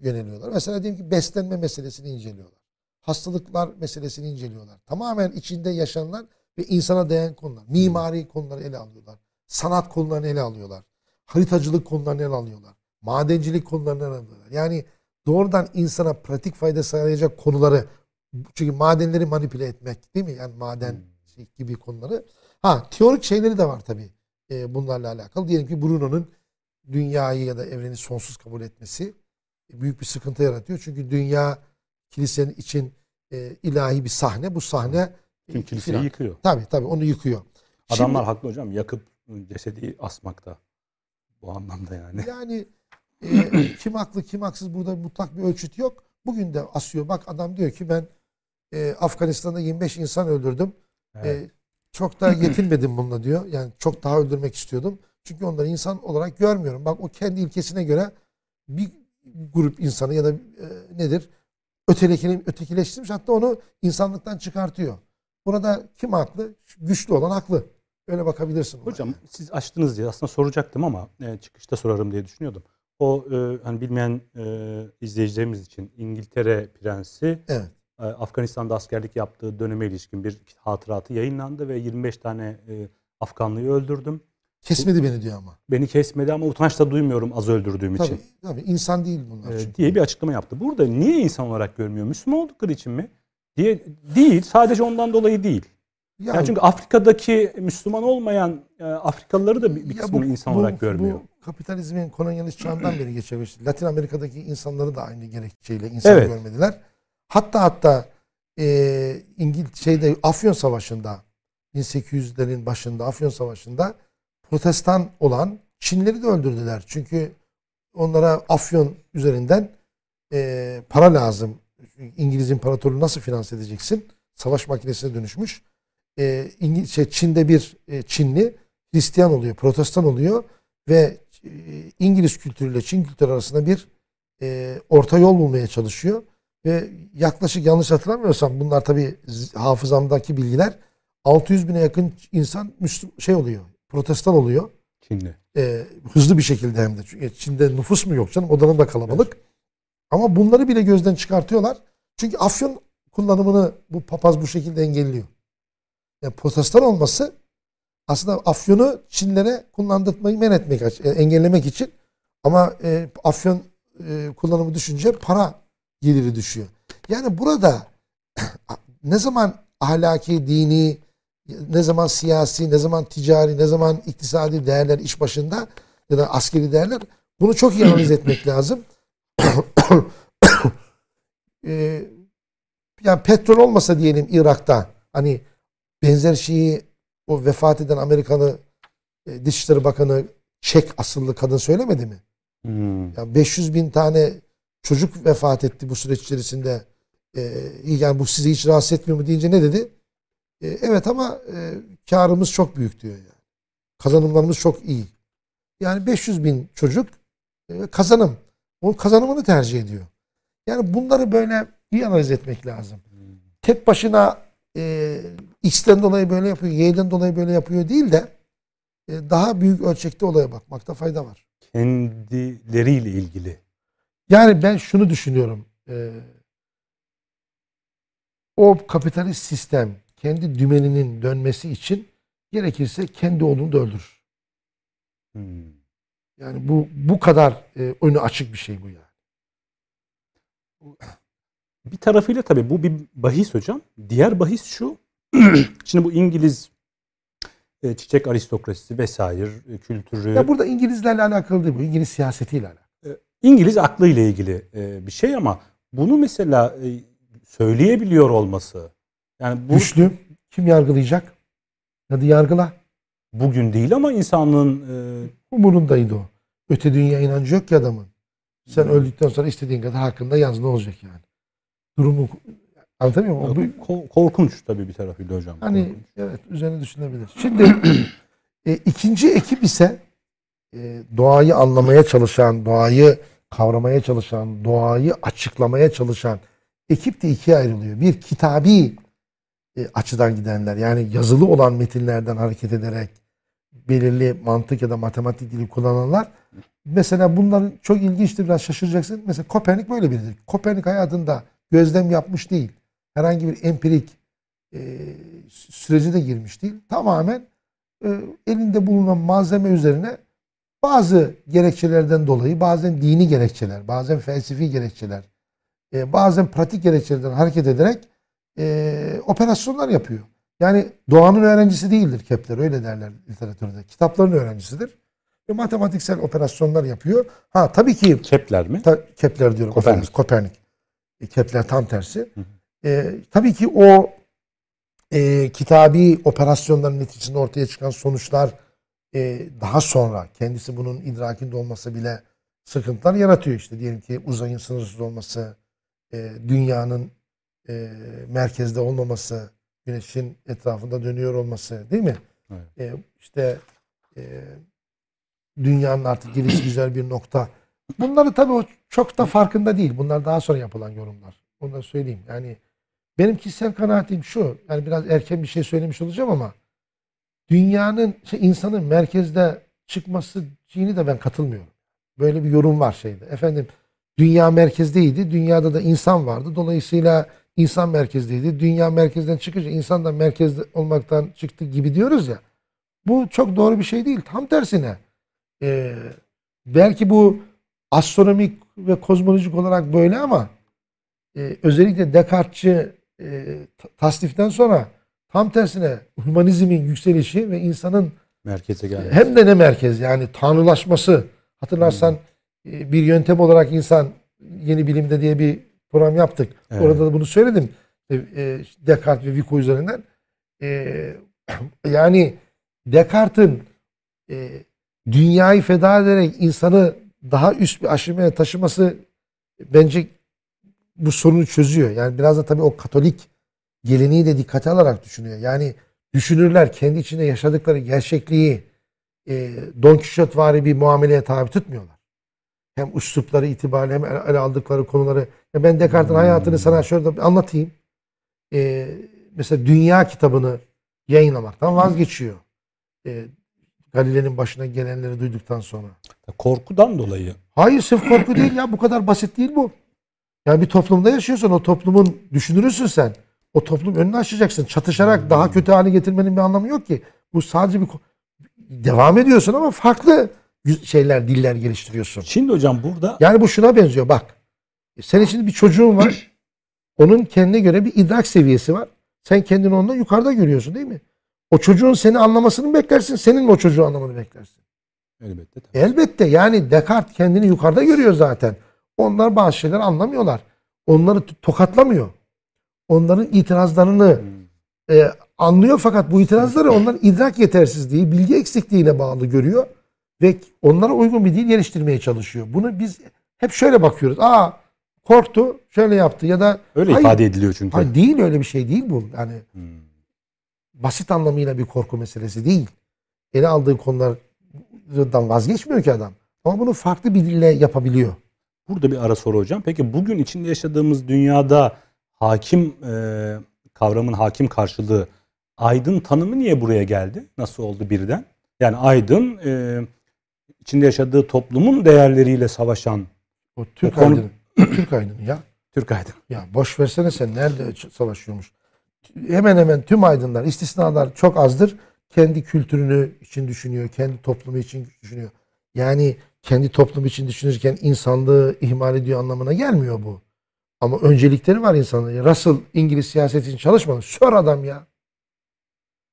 Speaker 2: yöneliyorlar. Mesela diyelim ki beslenme meselesini inceliyorlar. Hastalıklar meselesini inceliyorlar. Tamamen içinde yaşanılan ve insana değen konular. Mimari konuları ele alıyorlar. Sanat konularını ele alıyorlar. Haritacılık konularını ele alıyorlar. Madencilik konularını ele alıyorlar. Yani doğrudan insana pratik fayda sağlayacak konuları çünkü madenleri manipüle etmek değil mi? Yani maden şey gibi konuları. Ha teorik şeyleri de var tabii. E, bunlarla alakalı. Diyelim ki Bruno'nun dünyayı ya da evreni sonsuz kabul etmesi büyük bir sıkıntı yaratıyor. Çünkü dünya kilisenin için e, ilahi bir sahne. Bu sahne
Speaker 1: Tüm e, kiliseyi filan. yıkıyor.
Speaker 2: Tabii tabii onu yıkıyor.
Speaker 1: Adamlar Şimdi, haklı hocam. Yakıp cesedi asmakta. Bu anlamda yani.
Speaker 2: Yani e, kim haklı kim haksız burada mutlak bir ölçüt yok. Bugün de asıyor. Bak adam diyor ki ben e, Afganistan'da 25 insan öldürdüm. E, evet. E, çok da yetinmedim bununla diyor. Yani çok daha öldürmek istiyordum. Çünkü onları insan olarak görmüyorum. Bak o kendi ilkesine göre bir grup insanı ya da e, nedir ötekileştirmiş hatta onu insanlıktan çıkartıyor. Burada kim haklı? Güçlü olan haklı. Öyle bakabilirsin.
Speaker 1: Hocam yani. siz açtınız diye aslında soracaktım ama e, çıkışta sorarım diye düşünüyordum. O e, hani bilmeyen e, izleyicilerimiz için İngiltere prensi evet. E, Afganistan'da askerlik yaptığı döneme ilişkin bir hatıratı yayınlandı ve 25 tane e, Afganlıyı öldürdüm.
Speaker 2: Kesmedi beni diyor ama.
Speaker 1: Beni kesmedi ama utanç da duymuyorum az öldürdüğüm
Speaker 2: tabii,
Speaker 1: için.
Speaker 2: Tabii insan değil bunlar. Ee,
Speaker 1: diye bir açıklama yaptı. Burada niye insan olarak görmüyor? Müslüman oldukları için mi? Diye değil. Sadece ondan dolayı değil. Ya, yani çünkü Afrika'daki Müslüman olmayan e, Afrikalıları da bir, bir kısmını bu, insan bu, olarak görmüyor. Bu
Speaker 2: kapitalizmin kolonyalist çağından beri geçermiş. Latin Amerika'daki insanları da aynı gerekçeyle insan evet. görmediler. Hatta hatta e, İngil şeyde Afyon Savaşı'nda 1800'lerin başında Afyon Savaşı'nda protestan olan Çinleri de öldürdüler. Çünkü onlara Afyon üzerinden e, para lazım. İngiliz İmparatorluğu nasıl finanse edeceksin? Savaş makinesine dönüşmüş. E, İngiliz, şey, Çin'de bir e, Çinli Hristiyan oluyor, protestan oluyor ve e, İngiliz kültürüyle Çin kültürü arasında bir e, orta yol bulmaya çalışıyor. Ve yaklaşık yanlış hatırlamıyorsam bunlar tabi hafızamdaki bilgiler 600 bine yakın insan Müslüm, şey oluyor protestan oluyor.
Speaker 1: Çinli.
Speaker 2: Ee, hızlı bir şekilde hem de. Çünkü Çin'de nüfus mu yok canım? Odanın da kalabalık. Evet. Ama bunları bile gözden çıkartıyorlar. Çünkü afyon kullanımını bu papaz bu şekilde engelliyor. Yani protestan olması aslında Afyon'u Çinlere kullandırmayı men etmek, e, engellemek için ama e, Afyon e, kullanımı düşünce para geliri düşüyor. Yani burada ne zaman ahlaki, dini, ne zaman siyasi, ne zaman ticari, ne zaman iktisadi değerler iş başında ya da askeri değerler bunu çok iyi analiz etmek lazım. Ee, yani petrol olmasa diyelim Irak'ta hani benzer şeyi o vefat eden Amerikalı e, Dışişleri Bakanı Çek asıllı kadın söylemedi mi?
Speaker 1: Hmm.
Speaker 2: Yani 500 bin tane çocuk vefat etti bu süreç içerisinde. Ee, yani bu sizi hiç rahatsız etmiyor mu deyince ne dedi? Ee, evet ama e, karımız çok büyük diyor yani. Kazanımlarımız çok iyi. Yani 500 bin çocuk e, kazanım. Onun kazanımını tercih ediyor. Yani bunları böyle iyi analiz etmek lazım. Tek başına e, X'ten dolayı böyle yapıyor, Y'den dolayı böyle yapıyor değil de e, daha büyük ölçekte olaya bakmakta fayda var.
Speaker 1: Kendileriyle ilgili.
Speaker 2: Yani ben şunu düşünüyorum. Ee, o kapitalist sistem kendi dümeninin dönmesi için gerekirse kendi oğlunu da öldürür.
Speaker 1: Hmm.
Speaker 2: Yani bu bu kadar e, önü açık bir şey bu yani.
Speaker 1: Bir tarafıyla tabii bu bir bahis hocam. Diğer bahis şu. Şimdi bu İngiliz e, çiçek aristokrasisi vesaire e, kültürü.
Speaker 2: Ya burada İngilizlerle alakalı değil bu. İngiliz siyasetiyle alakalı.
Speaker 1: İngiliz aklıyla ilgili e, bir şey ama bunu mesela e, söyleyebiliyor olması. Yani bu
Speaker 2: Güçlü. Kim yargılayacak? Hadi yargıla.
Speaker 1: bugün değil ama insanlığın e,
Speaker 2: Umurundaydı o. Öte dünya inancı yok ki adamın. Sen öldükten sonra istediğin kadar hakkında yaz ne olacak yani. Durumu anlatabiliyor muyum? O
Speaker 1: ko- korkunç tabii bir tarafıyla hocam.
Speaker 2: Hani
Speaker 1: Korkunç.
Speaker 2: evet üzerine düşünebilir. Şimdi e, ikinci ekip ise e, doğayı anlamaya çalışan, doğayı kavramaya çalışan, doğayı açıklamaya çalışan ekip de ikiye ayrılıyor. Bir kitabi e, açıdan gidenler yani yazılı olan metinlerden hareket ederek belirli mantık ya da matematik dili kullananlar. Mesela bunların çok ilginçtir biraz şaşıracaksın. Mesela Kopernik böyle biridir. Kopernik hayatında gözlem yapmış değil. Herhangi bir empirik e, sürece de girmiş değil. Tamamen e, elinde bulunan malzeme üzerine bazı gerekçelerden dolayı bazen dini gerekçeler, bazen felsefi gerekçeler, e, bazen pratik gerekçelerden hareket ederek e, operasyonlar yapıyor. Yani doğanın öğrencisi değildir Kepler öyle derler literatürde. Kitapların öğrencisidir. Ve matematiksel operasyonlar yapıyor. Ha tabii ki
Speaker 1: Kepler mi?
Speaker 2: Ta- Kepler diyorum.
Speaker 1: Kopernik.
Speaker 2: Kopernik. E, Kepler tam tersi.
Speaker 1: hı.
Speaker 2: E, tabii ki o e, kitabi operasyonların neticesinde ortaya çıkan sonuçlar e, daha sonra kendisi bunun idrakinde olmasa bile sıkıntılar yaratıyor. İşte diyelim ki uzayın sınırsız olması, e, dünyanın e, merkezde olmaması, güneşin etrafında dönüyor olması değil mi?
Speaker 1: Evet.
Speaker 2: E, işte e, dünyanın artık gelişi güzel bir nokta. Bunları tabii o çok da farkında değil. Bunlar daha sonra yapılan yorumlar. Onu da söyleyeyim. Yani benim kişisel kanaatim şu. Yani biraz erken bir şey söylemiş olacağım ama dünyanın, şey, insanın merkezde çıkması şeyini de ben katılmıyorum. Böyle bir yorum var şeyde. Efendim dünya merkezdeydi. Dünyada da insan vardı. Dolayısıyla insan merkezdeydi. Dünya merkezden çıkınca insan da merkezde olmaktan çıktı gibi diyoruz ya. Bu çok doğru bir şey değil. Tam tersine. Ee, belki bu astronomik ve kozmolojik olarak böyle ama e, özellikle Descartes'çi e, ta- tasniften sonra tam tersine humanizmin yükselişi ve insanın
Speaker 1: Merkeze geldi.
Speaker 2: hem de ne merkez yani tanrılaşması hatırlarsan e, bir yöntem olarak insan yeni bilimde diye bir program yaptık.
Speaker 1: Evet.
Speaker 2: Orada da bunu söyledim. E, e, Descartes ve Vico üzerinden. Yani Descartes'in dünyayı feda ederek insanı daha üst bir aşamaya taşıması bence bu sorunu çözüyor. Yani biraz da tabii o Katolik geleneği de dikkate alarak düşünüyor. Yani düşünürler kendi içinde yaşadıkları gerçekliği e, Don Quixote vari bir muameleye tabi tutmuyorlar. Hem üslupları itibariyle hem ele aldıkları konuları. Ya ben Descartes'in
Speaker 1: Hmm.
Speaker 2: hayatını sana şöyle anlatayım. E, mesela Dünya kitabını yayınlamaktan vazgeçiyor. E, Galile'nin başına gelenleri duyduktan sonra.
Speaker 1: Korkudan dolayı.
Speaker 2: Hayır sırf korku değil ya bu kadar basit değil bu. Yani bir toplumda yaşıyorsan o toplumun düşünürüsün sen. O toplum önünü açacaksın. Çatışarak daha kötü hale getirmenin bir anlamı yok ki. Bu sadece bir devam ediyorsun ama farklı şeyler, diller geliştiriyorsun.
Speaker 1: Şimdi hocam burada
Speaker 2: Yani bu şuna benziyor bak. Senin şimdi bir çocuğun var. Onun kendine göre bir idrak seviyesi var. Sen kendini ondan yukarıda görüyorsun değil mi? O çocuğun seni anlamasını mı beklersin? Senin mi o çocuğu anlamanı beklersin?
Speaker 1: elbette tabii.
Speaker 2: Elbette yani Descartes kendini yukarıda görüyor zaten. Onlar bazı şeyler anlamıyorlar. Onları tokatlamıyor. Onların itirazlarını
Speaker 1: Hmm.
Speaker 2: e, anlıyor fakat bu itirazları onların idrak yetersizliği, bilgi eksikliğine bağlı görüyor ve onlara uygun bir dil geliştirmeye çalışıyor. Bunu biz hep şöyle bakıyoruz. Aa korktu, şöyle yaptı ya da
Speaker 1: Öyle
Speaker 2: Hayır.
Speaker 1: ifade ediliyor çünkü.
Speaker 2: hayır değil öyle bir şey değil bu. Yani
Speaker 1: Hmm.
Speaker 2: basit anlamıyla bir korku meselesi değil. Ele aldığı konulardan vazgeçmiyor ki adam. Ama bunu farklı bir dille yapabiliyor.
Speaker 1: Burada bir ara soru hocam. Peki bugün içinde yaşadığımız dünyada hakim e, kavramın hakim karşılığı aydın tanımı niye buraya geldi? Nasıl oldu birden? Yani aydın e, içinde yaşadığı toplumun değerleriyle savaşan
Speaker 2: O Türk
Speaker 1: konu-
Speaker 2: aydını. Türk aydını ya.
Speaker 1: Türk aydın.
Speaker 2: Ya boş versene sen nerede savaşıyormuş. Hemen hemen tüm aydınlar istisnalar çok azdır. Kendi kültürünü için düşünüyor. Kendi toplumu için düşünüyor. Yani kendi toplum için düşünürken insanlığı ihmal ediyor anlamına gelmiyor bu. Ama öncelikleri var insanların. Russell İngiliz siyaseti için çalışmadı. Sör adam ya.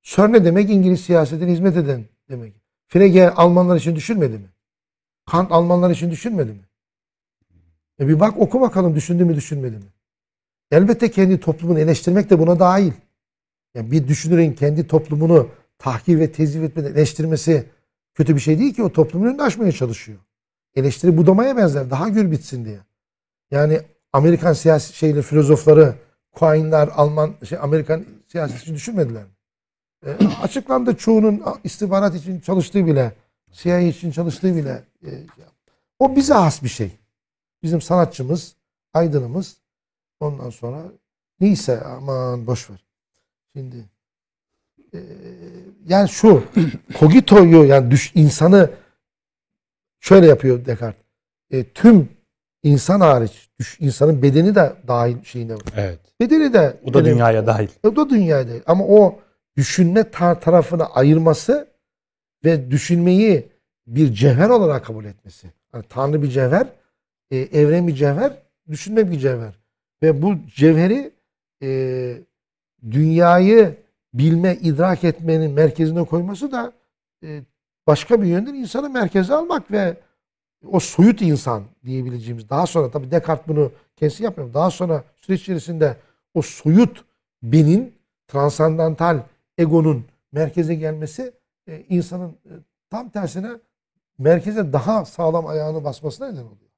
Speaker 2: Sör ne demek? İngiliz siyasetine hizmet eden demek. Frege Almanlar için düşünmedi mi? Kant Almanlar için düşünmedi mi? E bir bak oku bakalım düşündü mü düşünmedi mi? Elbette kendi toplumunu eleştirmek de buna dahil. Yani bir düşünürün kendi toplumunu tahkir ve tezif etmeden eleştirmesi kötü bir şey değil ki o toplumun önünü açmaya çalışıyor. Eleştiri budamaya benzer daha gür bitsin diye. Yani Amerikan siyasi şeyle filozofları, Quain'ler, Alman, şey, Amerikan siyasetçi düşünmediler? E, açıklandı çoğunun istihbarat için çalıştığı bile, CIA için çalıştığı bile. e, o bize has bir şey. Bizim sanatçımız, aydınımız ondan sonra neyse aman boş ver. Şimdi e, yani şu kogitoyu yani düş, insanı şöyle yapıyor Descartes. E, tüm insan hariç düş, insanın bedeni de dahil şeyine.
Speaker 1: Evet.
Speaker 2: Bedeni de
Speaker 1: O da dünyaya dahil.
Speaker 2: O da dünyada. Ama o düşünme tar- tarafını ayırması ve düşünmeyi bir cevher olarak kabul etmesi. Yani Tanrı bir cevher, e, evren bir cevher, düşünme bir cevher. Ve bu cevheri e, dünyayı bilme, idrak etmenin merkezine koyması da e, başka bir yönden insanı merkeze almak ve o soyut insan diyebileceğimiz daha sonra tabii Descartes bunu kendisi yapmıyor. Daha sonra süreç içerisinde o soyut benin transandantal egonun merkeze gelmesi e, insanın e, tam tersine merkeze daha sağlam ayağını basmasına neden oluyor.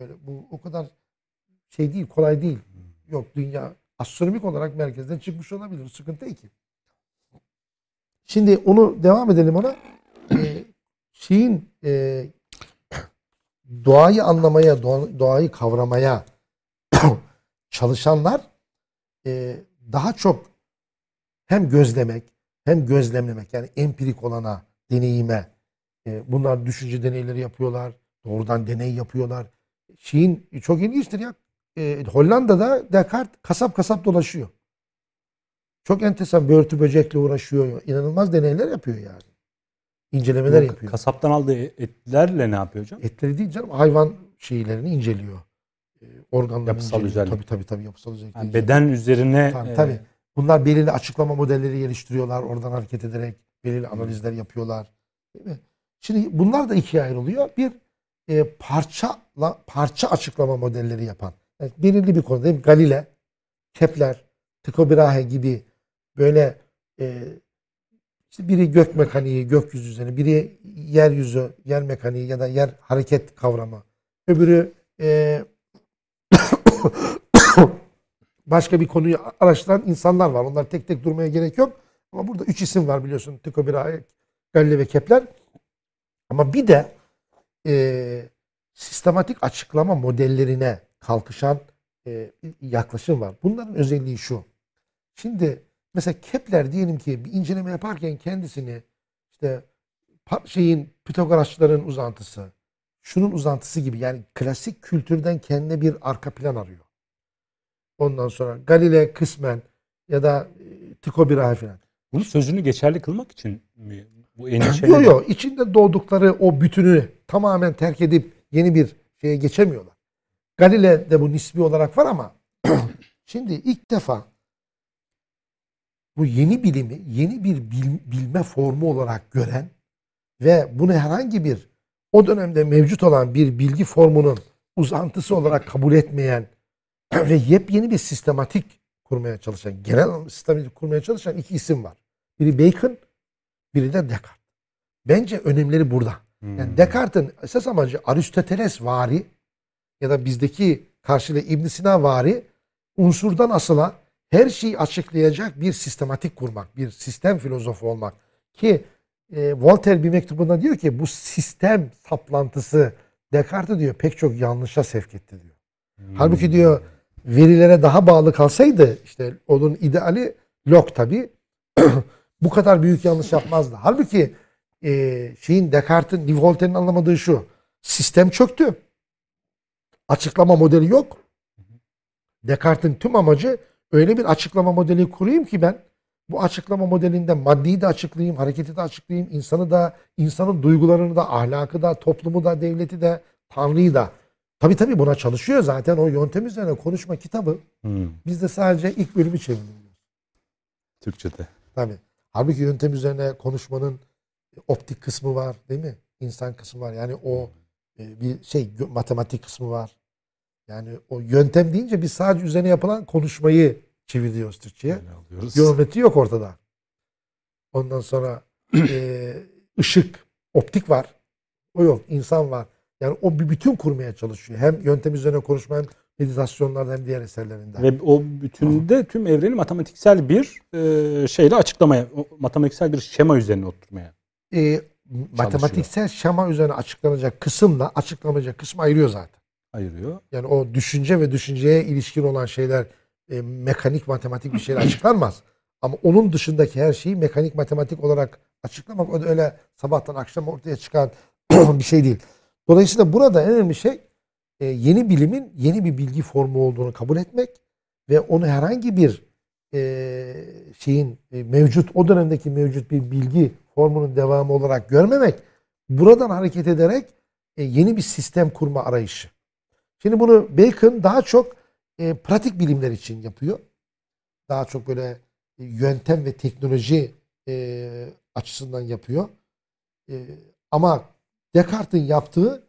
Speaker 2: Böyle bu o kadar şey değil, kolay değil. Yok dünya astronomik olarak merkezden çıkmış olabilir. Sıkıntı değil ki. Şimdi onu devam edelim ona. Ee, şeyin e, doğayı anlamaya, doğa- doğayı kavramaya çalışanlar e, daha çok hem gözlemek hem gözlemlemek yani empirik olana, deneyime e, bunlar düşünce deneyleri yapıyorlar. Doğrudan deney yapıyorlar. Şeyin çok ilginçtir ya. E, Hollanda'da Descartes kasap kasap dolaşıyor. Çok enteresan börtü böcekle uğraşıyor. İnanılmaz deneyler yapıyor yani. İncelemeler
Speaker 1: Yok,
Speaker 2: yapıyor.
Speaker 1: Kasaptan aldığı etlerle ne yapıyor hocam?
Speaker 2: Etleri değil canım hayvan şeylerini inceliyor. E, organlarını
Speaker 1: Yapısal
Speaker 2: inceliyor.
Speaker 1: özellik.
Speaker 2: Tabii tabii tabii yapısal özellikleri
Speaker 1: Yani
Speaker 2: inceliyor.
Speaker 1: beden üzerine
Speaker 2: Tabii,
Speaker 1: e,
Speaker 2: tabii. Bunlar belirli açıklama modelleri geliştiriyorlar. Oradan hareket ederek belirli analizler yapıyorlar. Değil mi? Şimdi bunlar da ikiye ayrılıyor. Bir e, parça parça açıklama modelleri yapan. Yani belirli bir konuda değil mi? Galile, Kepler, Tycho Brahe gibi böyle e, işte biri gök mekaniği, gökyüzü üzerine, biri yeryüzü, yer mekaniği ya da yer hareket kavramı. Öbürü e, başka bir konuyu araştıran insanlar var. Onlar tek tek durmaya gerek yok. Ama burada üç isim var biliyorsun. Tycho Brahe, Galileo ve Kepler. Ama bir de e, sistematik açıklama modellerine kalkışan e, yaklaşım var. Bunların özelliği şu. Şimdi mesela Kepler diyelim ki bir inceleme yaparken kendisini işte şeyin Pitagorasçıların uzantısı, şunun uzantısı gibi yani klasik kültürden kendine bir arka plan arıyor. Ondan sonra Galile kısmen ya da e, Tycho Brahe falan.
Speaker 1: Bunu sözünü geçerli kılmak için mi? Bu endişe
Speaker 2: Yok yok içinde doğdukları o bütünü tamamen terk edip yeni bir şeye geçemiyorlar. Galile'de bu nisbi olarak var ama şimdi ilk defa bu yeni bilimi yeni bir bil- bilme formu olarak gören ve bunu herhangi bir o dönemde mevcut olan bir bilgi formunun uzantısı olarak kabul etmeyen ve yepyeni bir sistematik kurmaya çalışan, genel sistematik kurmaya çalışan iki isim var. Biri Bacon, biri de Descartes. Bence önemleri burada.
Speaker 1: Hmm.
Speaker 2: Yani Descartes'in esas amacı Aristoteles vari ya da bizdeki karşılığı İbn Sina vari unsurdan asıla her şeyi açıklayacak bir sistematik kurmak, bir sistem filozofu olmak. Ki e, Voltaire bir mektubunda diyor ki bu sistem saplantısı Descartes'i diyor pek çok yanlışa sevk etti diyor. Halbuki diyor verilere daha bağlı kalsaydı işte onun ideali Locke tabi bu kadar büyük yanlış yapmazdı. Halbuki e, şeyin Descartes'in Voltaire'in anlamadığı şu. Sistem çöktü. Açıklama modeli yok. Descartes'in tüm amacı öyle bir açıklama modeli kurayım ki ben bu açıklama modelinde maddeyi de açıklayayım, hareketi de açıklayayım, insanı da, insanın duygularını da, ahlakı da, toplumu da, devleti de, tanrıyı da. Tabii tabii buna çalışıyor zaten o yöntem üzerine konuşma kitabı.
Speaker 1: Hmm.
Speaker 2: Biz de sadece ilk bölümü çevirdik.
Speaker 1: Türkçe'de.
Speaker 2: Tabii. Halbuki yöntem üzerine konuşmanın optik kısmı var değil mi? İnsan kısmı var. Yani o e, bir şey matematik kısmı var. Yani o yöntem deyince biz sadece üzerine yapılan konuşmayı çeviriyoruz Türkçe'ye. Geometri yok ortada. Ondan sonra e, ışık, optik var. O yok. insan var. Yani o bir bütün kurmaya çalışıyor. Hem yöntem üzerine konuşma hem meditasyonlarda hem diğer eserlerinde.
Speaker 1: Ve o bütünde tüm evreni matematiksel bir e, şeyle açıklamaya, matematiksel bir şema üzerine oturtmaya.
Speaker 2: e, matematiksel şema üzerine açıklanacak kısımla açıklamayacak kısmı ayırıyor zaten.
Speaker 1: Ayırıyor.
Speaker 2: Yani o düşünce ve düşünceye ilişkin olan şeyler e, mekanik matematik bir şeyle açıklanmaz. Ama onun dışındaki her şeyi mekanik matematik olarak açıklamak o da öyle sabahtan akşama ortaya çıkan bir şey değil. Dolayısıyla burada en önemli şey e, yeni bilimin yeni bir bilgi formu olduğunu kabul etmek ve onu herhangi bir e, şeyin e, mevcut o dönemdeki mevcut bir bilgi formunun devamı olarak görmemek buradan hareket ederek e, yeni bir sistem kurma arayışı. Şimdi bunu Bacon daha çok e, pratik bilimler için yapıyor. Daha çok böyle e, yöntem ve teknoloji e, açısından yapıyor. E, ama Descartes'in yaptığı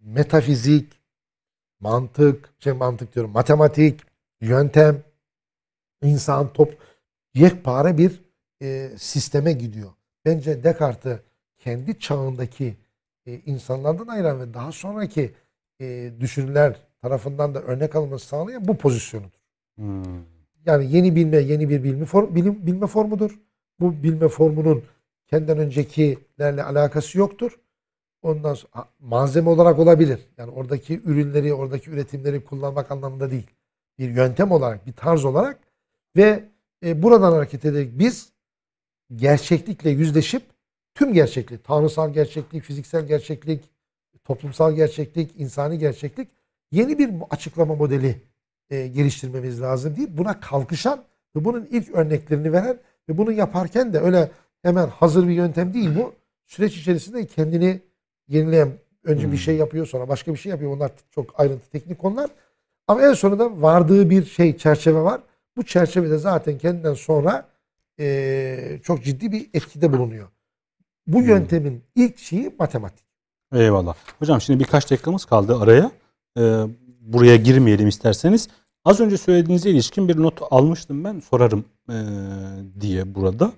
Speaker 2: metafizik, mantık, şey mantık diyorum, matematik, yöntem, insan, top, yekpare bir e, sisteme gidiyor. Bence Descartes'i kendi çağındaki e, insanlardan ayıran ve daha sonraki e, düşünürler tarafından da örnek alınması sağlayan bu pozisyonudur.
Speaker 1: Hmm.
Speaker 2: Yani yeni bilme, yeni bir bilme, form, bilim, bilme formudur. Bu bilme formunun kendinden öncekilerle alakası yoktur. Ondan sonra malzeme olarak olabilir. Yani oradaki ürünleri, oradaki üretimleri kullanmak anlamında değil. Bir yöntem olarak, bir tarz olarak ve e, buradan hareket ederek biz gerçeklikle yüzleşip tüm gerçeklik, tanrısal gerçeklik, fiziksel gerçeklik, toplumsal gerçeklik, insani gerçeklik yeni bir açıklama modeli e, geliştirmemiz lazım değil. Buna kalkışan ve bunun ilk örneklerini veren ve bunu yaparken de öyle hemen hazır bir yöntem değil bu. Süreç içerisinde kendini yenileyen önce
Speaker 1: Hmm.
Speaker 2: bir şey yapıyor sonra başka bir şey yapıyor. Onlar çok ayrıntı teknik konular. Ama en sonunda vardığı bir şey çerçeve var. Bu çerçevede zaten kendinden sonra e, çok ciddi bir etkide bulunuyor. Bu
Speaker 1: Hmm.
Speaker 2: yöntemin ilk şeyi matematik.
Speaker 1: Eyvallah. Hocam şimdi birkaç dakikamız kaldı araya. Ee, buraya girmeyelim isterseniz. Az önce söylediğinize ilişkin bir not almıştım ben sorarım ee, diye burada.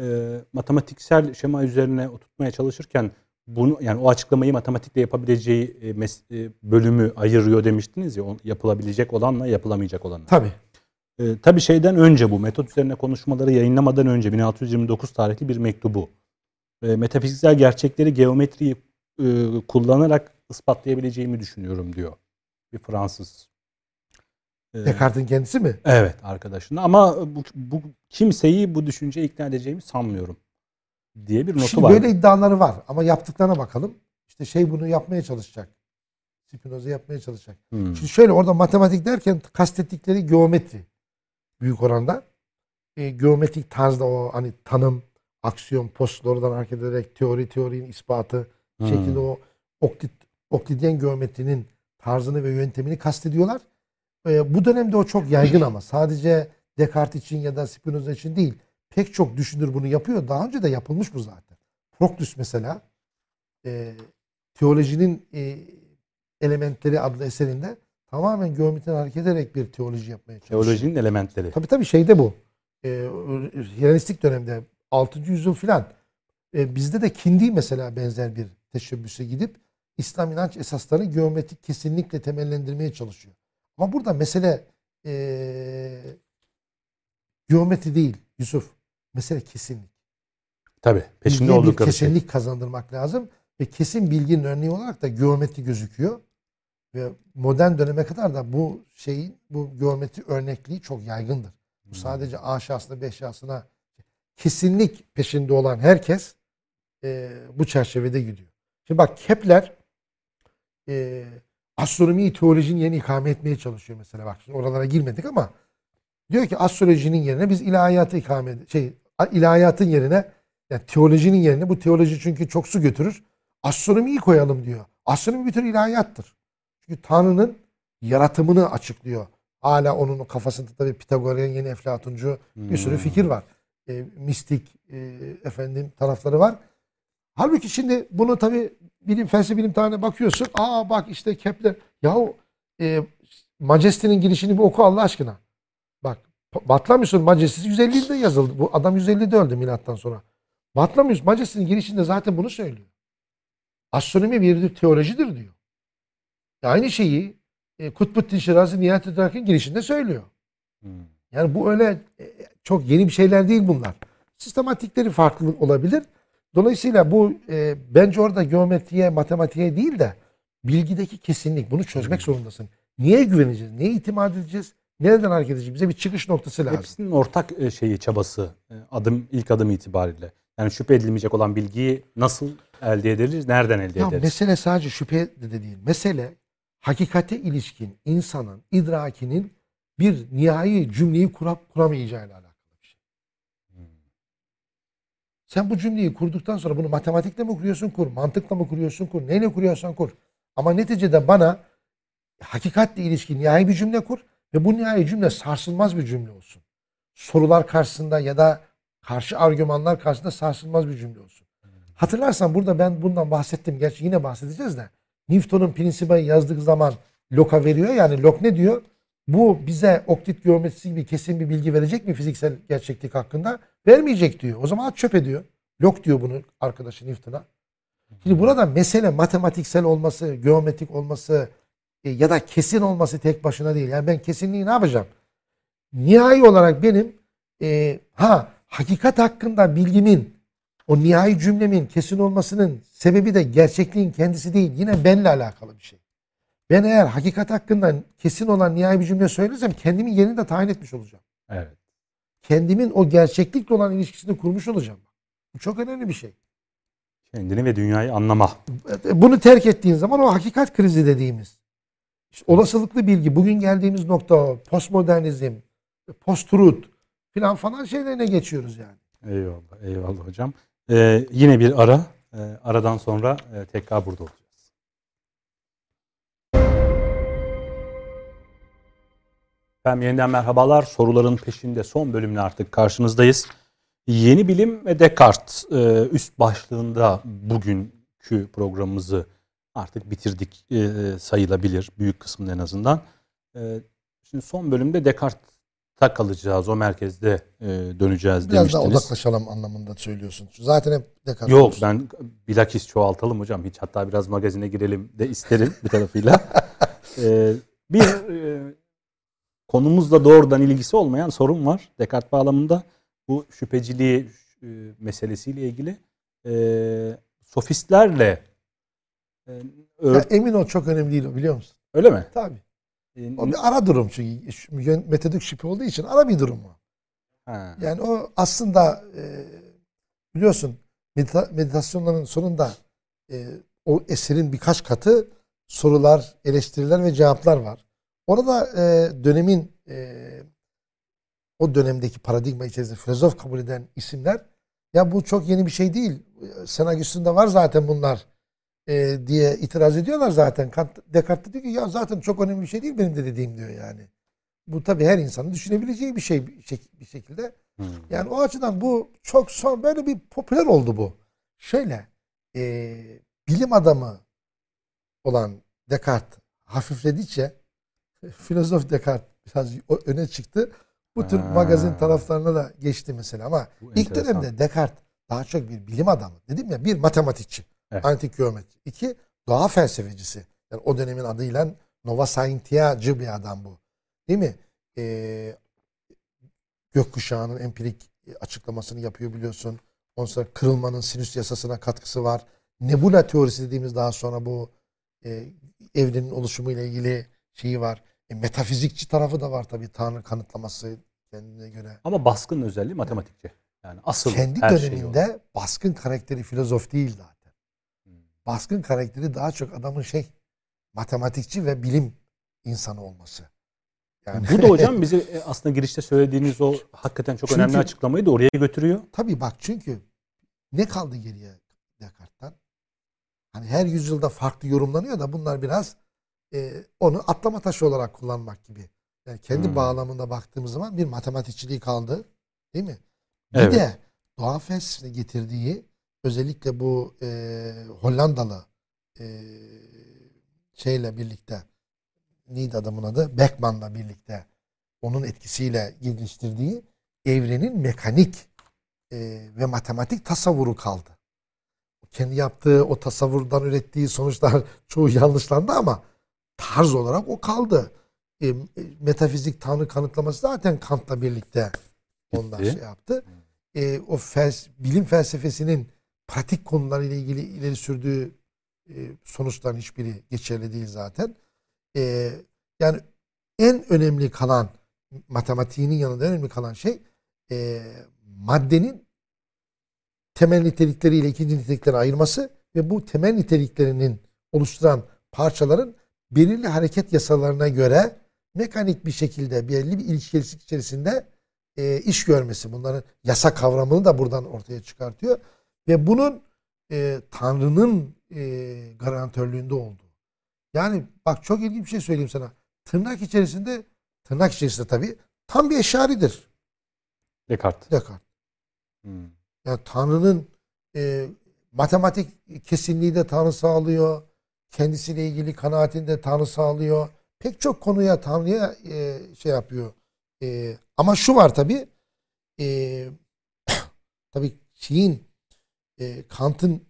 Speaker 1: Ee, matematiksel şema üzerine oturtmaya çalışırken bunu yani o açıklamayı matematikle yapabileceği e, mes- e, bölümü ayırıyor demiştiniz ya o yapılabilecek olanla yapılamayacak olanla.
Speaker 2: Tabii.
Speaker 1: Ee, tabii şeyden önce bu metot üzerine konuşmaları yayınlamadan önce 1629 tarihli bir mektubu. Ee, metafiziksel gerçekleri geometriyi e, kullanarak ispatlayabileceğimi düşünüyorum diyor. Bir Fransız. Ee,
Speaker 2: Descartes'in kendisi mi?
Speaker 1: Evet arkadaşına ama bu, bu kimseyi bu düşünceye ikna edeceğimi sanmıyorum diye bir notu
Speaker 2: Şimdi
Speaker 1: var.
Speaker 2: böyle iddiaları var ama yaptıklarına bakalım. İşte şey bunu yapmaya çalışacak. Spinoza yapmaya çalışacak.
Speaker 1: Hmm.
Speaker 2: Şimdi şöyle orada matematik derken kastettikleri geometri büyük oranda. E, geometrik tarzda o hani tanım, aksiyon, postlardan hareket ederek teori, teorinin ispatı
Speaker 1: Hmm.
Speaker 2: şeklinde o Oklit, Oklidyen geometrinin tarzını ve yöntemini kastediyorlar. E, bu dönemde o çok yaygın ama sadece Descartes için ya da Spinoza için değil. Pek çok düşünür bunu yapıyor. Daha önce de yapılmış bu zaten. Proclus mesela e, teolojinin e, elementleri adlı eserinde tamamen geometriden hareket ederek bir teoloji yapmaya çalışıyor.
Speaker 1: Teolojinin elementleri.
Speaker 2: Tabii tabii şeyde bu. E, Helenistik dönemde 6. yüzyıl filan. E, bizde de Kindi mesela benzer bir teşebbüse gidip İslam inanç esaslarını geometrik kesinlikle temellendirmeye çalışıyor. Ama burada mesele e, geometri değil Yusuf. Mesele kesinlik.
Speaker 1: Tabii. Peşinde
Speaker 2: Bilgiye bir
Speaker 1: oldukları şey.
Speaker 2: kesinlik kazandırmak lazım. Ve kesin bilginin örneği olarak da geometri gözüküyor. Ve modern döneme kadar da bu şeyin, bu geometri örnekliği çok yaygındır. Bu
Speaker 1: Hmm.
Speaker 2: sadece A şahsına, B şahsına kesinlik peşinde olan herkes e, bu çerçevede gidiyor. Şimdi bak Kepler e, astronomiyi teolojinin yerine ikame etmeye çalışıyor mesela. Bak şimdi oralara girmedik ama diyor ki astrolojinin yerine biz ilahiyatı ikame şey ilahiyatın yerine yani teolojinin yerine bu teoloji çünkü çok su götürür. Astronomiyi koyalım diyor. Astronomi bir tür ilahiyattır. Çünkü Tanrı'nın yaratımını açıklıyor. Hala onun kafasında tabii Pitagoryen yeni Eflatuncu bir sürü
Speaker 1: Hmm.
Speaker 2: fikir var. E, mistik e, efendim tarafları var. Halbuki şimdi bunu tabii bilim felsefe bilim tarihine bakıyorsun. Aa bak işte Kepler. Yahu e, Majeste'nin girişini bir oku Allah aşkına. Bak Batlamyus'un Majestesi 150'de yazıldı. Bu adam 150'de öldü milattan sonra. Batlamyus Majeste'nin girişinde zaten bunu söylüyor. Astronomi bir teolojidir diyor. Aynı şeyi e, Kutbuddin Şirazi Nihayet Edrak'ın girişinde söylüyor.
Speaker 1: Hmm.
Speaker 2: Yani bu öyle e, çok yeni bir şeyler değil bunlar. Sistematikleri farklılık olabilir. Dolayısıyla bu e, bence orada geometriye, matematiğe değil de bilgideki kesinlik. Bunu çözmek zorundasın. Niye güveneceğiz? Neye itimat edeceğiz? Nereden hareket edeceğiz? Bize bir çıkış noktası lazım.
Speaker 1: Hepsinin ortak e, şeyi çabası e, adım ilk adım itibariyle. Yani şüphe edilmeyecek olan bilgiyi nasıl elde ederiz? Nereden elde
Speaker 2: Ya
Speaker 1: ederiz?
Speaker 2: mesele sadece şüphe de değil. Mesele hakikate ilişkin insanın idrakinin bir nihai cümleyi kurap kuramayacağıyla alakalı bir şey. Sen bu cümleyi kurduktan sonra bunu matematikle mi kuruyorsun kur, mantıkla mı kuruyorsun kur, neyle kuruyorsan kur. Ama neticede bana hakikatle ilişkin nihai bir cümle kur ve bu nihai cümle sarsılmaz bir cümle olsun. Sorular karşısında ya da karşı argümanlar karşısında sarsılmaz bir cümle olsun. Hatırlarsan burada ben bundan bahsettim. Gerçi yine bahsedeceğiz de. Newton'un Principia'yı yazdığı zaman Locke'a veriyor. Yani Locke ne diyor? Bu bize oktit geometrisi gibi kesin bir bilgi verecek mi fiziksel gerçeklik hakkında? Vermeyecek diyor. O zaman at çöpe diyor. Locke diyor bunu arkadaşı Newton'a. Şimdi burada mesele matematiksel olması, geometrik olması e, ya da kesin olması tek başına değil. Yani ben kesinliği ne yapacağım? Nihai olarak benim e, ha hakikat hakkında bilgimin o nihai cümlemin kesin olmasının sebebi de gerçekliğin kendisi değil. Yine benimle alakalı bir şey. Ben eğer hakikat hakkında kesin olan nihai bir cümle söylersem kendimin yerini de tayin etmiş olacağım.
Speaker 1: Evet.
Speaker 2: Kendimin o gerçeklikle olan ilişkisini kurmuş olacağım. Bu çok önemli bir şey.
Speaker 1: Kendini ve dünyayı anlama.
Speaker 2: Bunu terk ettiğin zaman o hakikat krizi dediğimiz. işte olasılıklı bilgi, bugün geldiğimiz nokta o. Postmodernizm, post-truth filan falan şeylerine geçiyoruz yani.
Speaker 1: Eyvallah, eyvallah hocam. Ee, yine bir ara. Ee, aradan sonra e, tekrar burada olacağız. Efendim yeniden merhabalar. Soruların peşinde son bölümle artık karşınızdayız. Yeni bilim ve Descartes e, üst başlığında bugünkü programımızı artık bitirdik e, sayılabilir. Büyük kısmını en azından. E, şimdi son bölümde Descartes'ta kalacağız. O merkezde döneceğiz
Speaker 2: Biraz
Speaker 1: demiştiniz.
Speaker 2: daha odaklaşalım anlamında söylüyorsun. Zaten hep Descartes.
Speaker 1: Yok
Speaker 2: diyorsun.
Speaker 1: ben bilakis çoğaltalım hocam. Hiç hatta biraz magazine girelim de isterim bir tarafıyla. Bir konumuzla doğrudan ilgisi olmayan sorun var Descartes bağlamında. Bu şüpheciliği e, meselesiyle ilgili. E, sofistlerle e,
Speaker 2: Ya emin ol çok önemli değil o biliyor musun?
Speaker 1: öyle mi?
Speaker 2: Tabii.
Speaker 1: E,
Speaker 2: O bir ara durum çünkü metodik şüphe olduğu için ara bir durum o.
Speaker 1: ha,
Speaker 2: Yani o aslında e, biliyorsun medita- meditasyonların sonunda e, o eserin birkaç katı sorular, eleştiriler ve cevaplar var. Orada e, dönemin e, o dönemdeki paradigma içerisinde filozof kabul eden isimler ya bu çok yeni bir şey değil. Senagüs'ünde var zaten bunlar e, diye itiraz ediyorlar zaten. Descartes diyor ki ya zaten çok önemli bir şey değil benim de dediğim diyor yani. Bu tabii her insanın düşünebileceği bir şey bir şekilde. Hmm. Yani o açıdan bu çok son böyle bir popüler oldu bu. Şöyle e, bilim adamı olan Descartes hafifledikçe filozof Descartes biraz öne çıktı. Bu tür ha. magazin taraflarına da geçti mesela ama Bu ilk enteresan. dönemde Descartes daha çok bir bilim adamı. Dedim ya bir matematikçi. Evet. Antik geometri. İki doğa felsefecisi. Yani o dönemin adıyla Nova Scientia'cı bir adam bu. Değil mi? Ee, gökkuşağının empirik açıklamasını yapıyor biliyorsun. Ondan sonra kırılmanın sinüs yasasına katkısı var. Nebula teorisi dediğimiz daha sonra bu e, evrenin oluşumu ile ilgili şeyi var. E, metafizikçi tarafı da var tabii Tanrı kanıtlaması kendine göre.
Speaker 1: Ama baskın özelliği matematikçi. Yani asıl
Speaker 2: kendi her döneminde şey baskın karakteri filozof değil zaten. Hmm. Baskın karakteri daha çok adamın şey matematikçi ve bilim insanı olması.
Speaker 1: Yani Bu da hocam bizi e, aslında girişte söylediğiniz o hakikaten çok çünkü, önemli açıklamayı da oraya götürüyor.
Speaker 2: Tabii bak çünkü ne kaldı geriye Descartes'tan? Hani her yüzyılda farklı yorumlanıyor da bunlar biraz e, onu atlama taşı olarak kullanmak gibi. Yani kendi hmm. bağlamında baktığımız zaman bir matematikçiliği kaldı. Değil mi? Bir evet. de doğa felsefesine getirdiği özellikle bu e, Hollandalı e, şeyle birlikte neydi adamın adı? Beckman'la birlikte onun etkisiyle geliştirdiği evrenin mekanik e, ve matematik tasavvuru kaldı. Kendi yaptığı o tasavvurdan ürettiği sonuçlar çoğu yanlışlandı ama tarz olarak o kaldı. E, metafizik tanrı kanıtlaması zaten Kant'la birlikte ondan şey yaptı. E, o fels bilim felsefesinin pratik konularıyla ilgili ileri sürdüğü e, sonuçların hiçbiri geçerli değil zaten. E, yani en önemli kalan matematiğinin yanında en önemli kalan şey e, maddenin temel nitelikleriyle ikinci nitelikleri ayırması ve bu temel niteliklerinin oluşturan parçaların belirli hareket yasalarına göre mekanik bir şekilde belirli bir ilişki içerisinde e, iş görmesi. Bunların yasa kavramını da buradan ortaya çıkartıyor. Ve bunun e, Tanrı'nın e, garantörlüğünde olduğu. Yani bak çok ilginç bir şey söyleyeyim sana. Tırnak içerisinde, tırnak içerisinde tabii tam bir eşaridir.
Speaker 1: Descartes.
Speaker 2: Descartes. Hmm. Yani Tanrı'nın e, matematik kesinliği de Tanrı sağlıyor kendisiyle ilgili kanaatini de Tanrı sağlıyor. Pek çok konuya Tanrı'ya e, şey yapıyor. E, ama şu var tabi e, tabi şeyin e, Kant'ın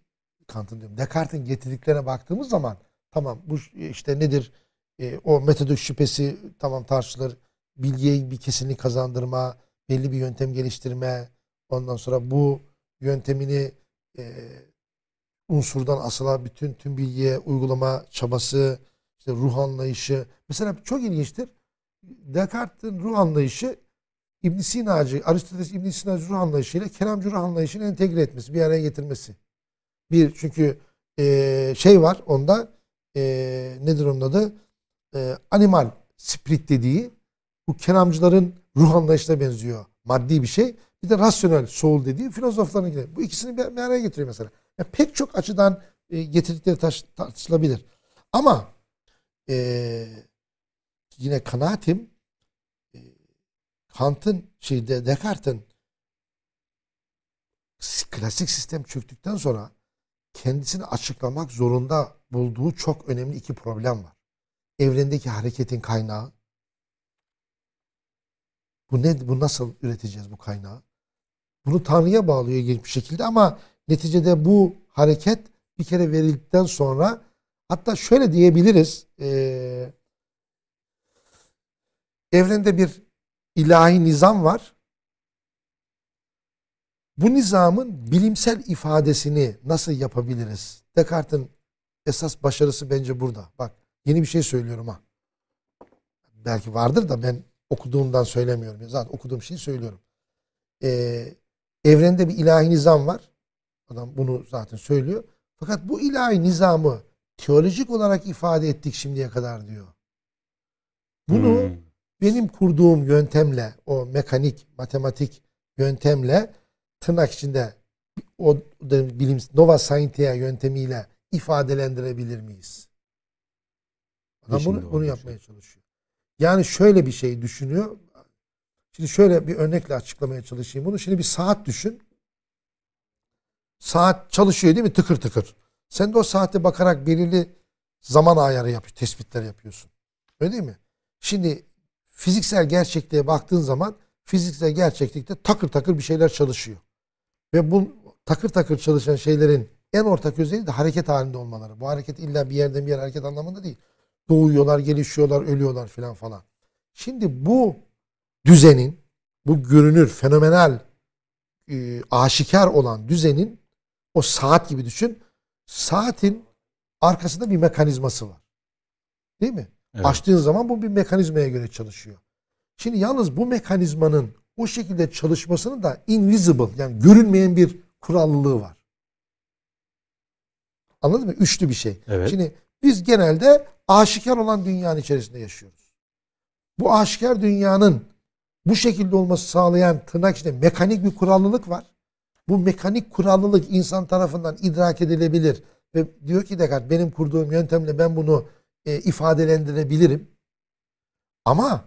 Speaker 2: Kant'ın diyorum Descartes'in getirdiklerine baktığımız zaman tamam bu işte nedir e, o metodolojik şüphesi tamam tartışılır. Bilgiye bir kesinlik kazandırma, belli bir yöntem geliştirme, ondan sonra bu yöntemini e, unsurdan asıla bütün tüm bilgiye uygulama çabası, işte ruh anlayışı. Mesela çok ilginçtir. Descartes'in ruh anlayışı İbn Sina'cı, Aristoteles İbn Sina'cı ruh anlayışıyla kelamcı ruh anlayışını entegre etmesi, bir araya getirmesi. Bir çünkü e, şey var onda e, nedir onun adı? E, animal spirit dediği bu kelamcıların ruh anlayışına benziyor. Maddi bir şey. Bir de rasyonel soul dediği filozofların gibi. Bu ikisini bir, bir araya getiriyor mesela. Yani pek çok açıdan e, getirdikleri tartışılabilir. Ama e, yine kanaatim e, Kant'ın şeyde Descartes'in klasik sistem çöktükten sonra kendisini açıklamak zorunda bulduğu çok önemli iki problem var. Evrendeki hareketin kaynağı. Bu ne? Bu nasıl üreteceğiz bu kaynağı? Bunu Tanrı'ya bağlıyor ilginç bir şekilde ama Neticede bu hareket bir kere verildikten sonra hatta şöyle diyebiliriz e, evrende bir ilahi nizam var. Bu nizamın bilimsel ifadesini nasıl yapabiliriz? Descartes'in esas başarısı bence burada. Bak yeni bir şey söylüyorum ha. Belki vardır da ben okuduğumdan söylemiyorum. Zaten okuduğum şeyi söylüyorum. Ee, evrende bir ilahi nizam var. Adam bunu zaten söylüyor. Fakat bu ilahi nizamı teolojik olarak ifade ettik şimdiye kadar diyor. Bunu
Speaker 1: Hmm.
Speaker 2: benim kurduğum yöntemle, o mekanik, matematik yöntemle tırnak içinde o bilim Nova Scientia yöntemiyle ifadelendirebilir miyiz? Adam bunu, bunu yapmaya çalışıyor. Yani şöyle bir şey düşünüyor. Şimdi şöyle bir örnekle açıklamaya çalışayım bunu. Şimdi bir saat düşün. Saat çalışıyor değil mi? Tıkır tıkır. Sen de o saate bakarak belirli zaman ayarı yapıyor, tespitler yapıyorsun. Öyle değil mi? Şimdi fiziksel gerçekliğe baktığın zaman fiziksel gerçeklikte takır takır bir şeyler çalışıyor. Ve bu takır takır çalışan şeylerin en ortak özelliği de hareket halinde olmaları. Bu hareket illa bir yerden bir yere hareket anlamında değil. Doğuyorlar, gelişiyorlar, ölüyorlar filan falan. Şimdi bu düzenin, bu görünür, fenomenal, e, aşikar olan düzenin o saat gibi düşün. Saatin arkasında bir mekanizması var. Değil mi?
Speaker 1: Evet.
Speaker 2: Açtığın zaman bu bir mekanizmaya göre çalışıyor. Şimdi yalnız bu mekanizmanın o şekilde çalışmasının da invisible yani görünmeyen bir kurallılığı var. Anladın mı? Üçlü bir şey.
Speaker 1: Evet.
Speaker 2: Şimdi biz genelde aşikar olan dünyanın içerisinde yaşıyoruz. Bu aşikar dünyanın bu şekilde olması sağlayan tırnak içinde mekanik bir kurallılık var. Bu mekanik kurallılık insan tarafından idrak edilebilir. Ve diyor ki Descartes benim kurduğum yöntemle ben bunu e, ifadelendirebilirim. Ama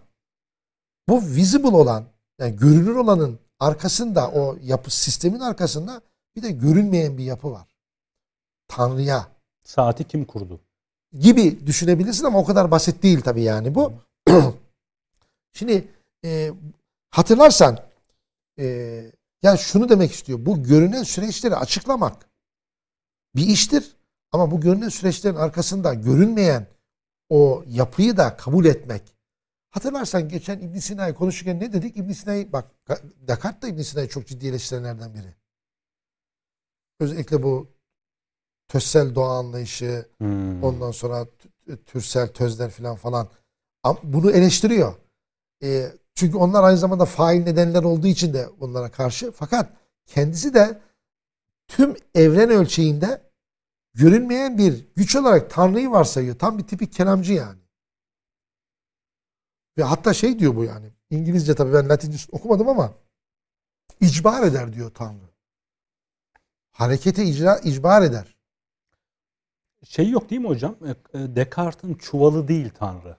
Speaker 2: bu visible olan yani görünür olanın arkasında o yapı sistemin arkasında bir de görünmeyen bir yapı var. Tanrı'ya
Speaker 1: Saati kim kurdu?
Speaker 2: gibi düşünebilirsin ama o kadar basit değil tabii yani bu. Şimdi e, hatırlarsan e, yani şunu demek istiyor. Bu görünen süreçleri açıklamak bir iştir. Ama bu görünen süreçlerin arkasında görünmeyen o yapıyı da kabul etmek. Hatırlarsan geçen İbn Sina'yı konuşurken ne dedik? İbn Sina'yı bak Descartes da İbn Sina'yı çok ciddi eleştirenlerden biri. Özellikle bu tözsel doğa anlayışı,
Speaker 1: Hmm.
Speaker 2: Ondan sonra türsel tözler falan falan. Bunu eleştiriyor. E, çünkü onlar aynı zamanda fail nedenler olduğu için de bunlara karşı. Fakat kendisi de tüm evren ölçeğinde görünmeyen bir güç olarak Tanrı'yı varsayıyor. Tam bir tipik kelamcı yani. Ve hatta şey diyor bu yani. İngilizce tabii ben Latince okumadım ama icbar eder diyor Tanrı. Harekete icra, icbar eder.
Speaker 1: Şey yok değil mi hocam? E, e, Descartes'in çuvalı değil Tanrı.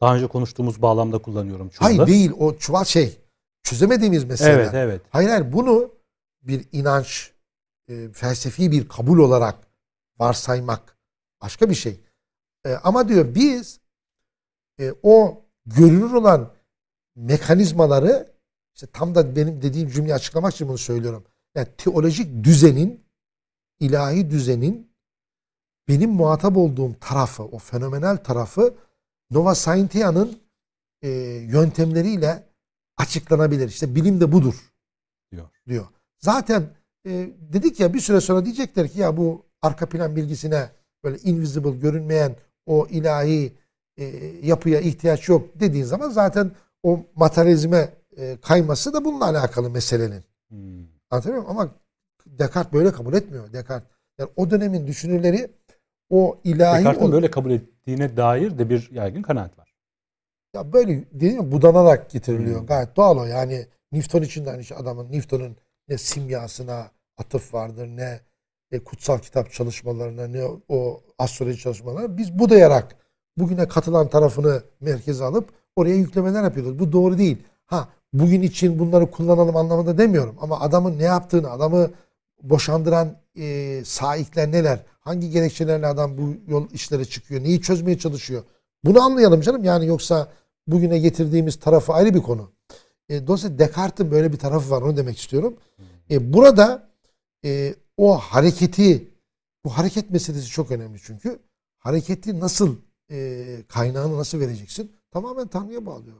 Speaker 1: Daha önce konuştuğumuz bağlamda kullanıyorum çuvalı.
Speaker 2: Hayır değil o çuval şey. Çözemediğimiz mesele.
Speaker 1: Evet evet.
Speaker 2: Hayır hayır bunu bir inanç, e, felsefi bir kabul olarak varsaymak başka bir şey. E, ama diyor biz e, o görünür olan mekanizmaları işte tam da benim dediğim cümleyi açıklamak için bunu söylüyorum. Yani teolojik düzenin, ilahi düzenin benim muhatap olduğum tarafı, o fenomenal tarafı Nova Scientia'nın e, yöntemleriyle açıklanabilir. İşte bilim de budur
Speaker 1: Diyor.
Speaker 2: diyor. Zaten e, dedik ya bir süre sonra diyecekler ki ya bu arka plan bilgisine böyle invisible görünmeyen o ilahi e, yapıya ihtiyaç yok dediğin zaman zaten o materyalizme e, kayması da bununla alakalı meselenin.
Speaker 1: Hmm.
Speaker 2: Anlatabiliyor muyum? Ama Descartes böyle kabul etmiyor. Descartes yani o dönemin düşünürleri o ilahi
Speaker 1: Descartes'in böyle kabul ettiğine dair de bir yaygın kanaat var.
Speaker 2: ya böyle gibi budanarak getiriliyor.
Speaker 1: Hmm.
Speaker 2: Gayet doğal o. Yani Newton için de aynı şey. Adamın Newton'un ne simyasına atıf vardır ne e, kutsal kitap çalışmalarına ne o, astroloji çalışmalarına biz budayarak bugüne katılan tarafını merkeze alıp oraya yüklemeler yapıyoruz. Bu doğru değil. Ha bugün için bunları kullanalım anlamında demiyorum. Ama adamın ne yaptığını, adamı boşandıran e, saikler neler, hangi gerekçelerle adam bu yol işlere çıkıyor, neyi çözmeye çalışıyor. Bunu anlayalım canım. Yani yoksa bugüne getirdiğimiz tarafı ayrı bir konu. E, dolayısıyla Descartes'in böyle bir tarafı var. Onu demek istiyorum. E, burada e, o hareketi, bu hareket meselesi çok önemli çünkü. Hareketi nasıl, e, kaynağını nasıl vereceksin? Tamamen Tanrı'ya bağlıyor.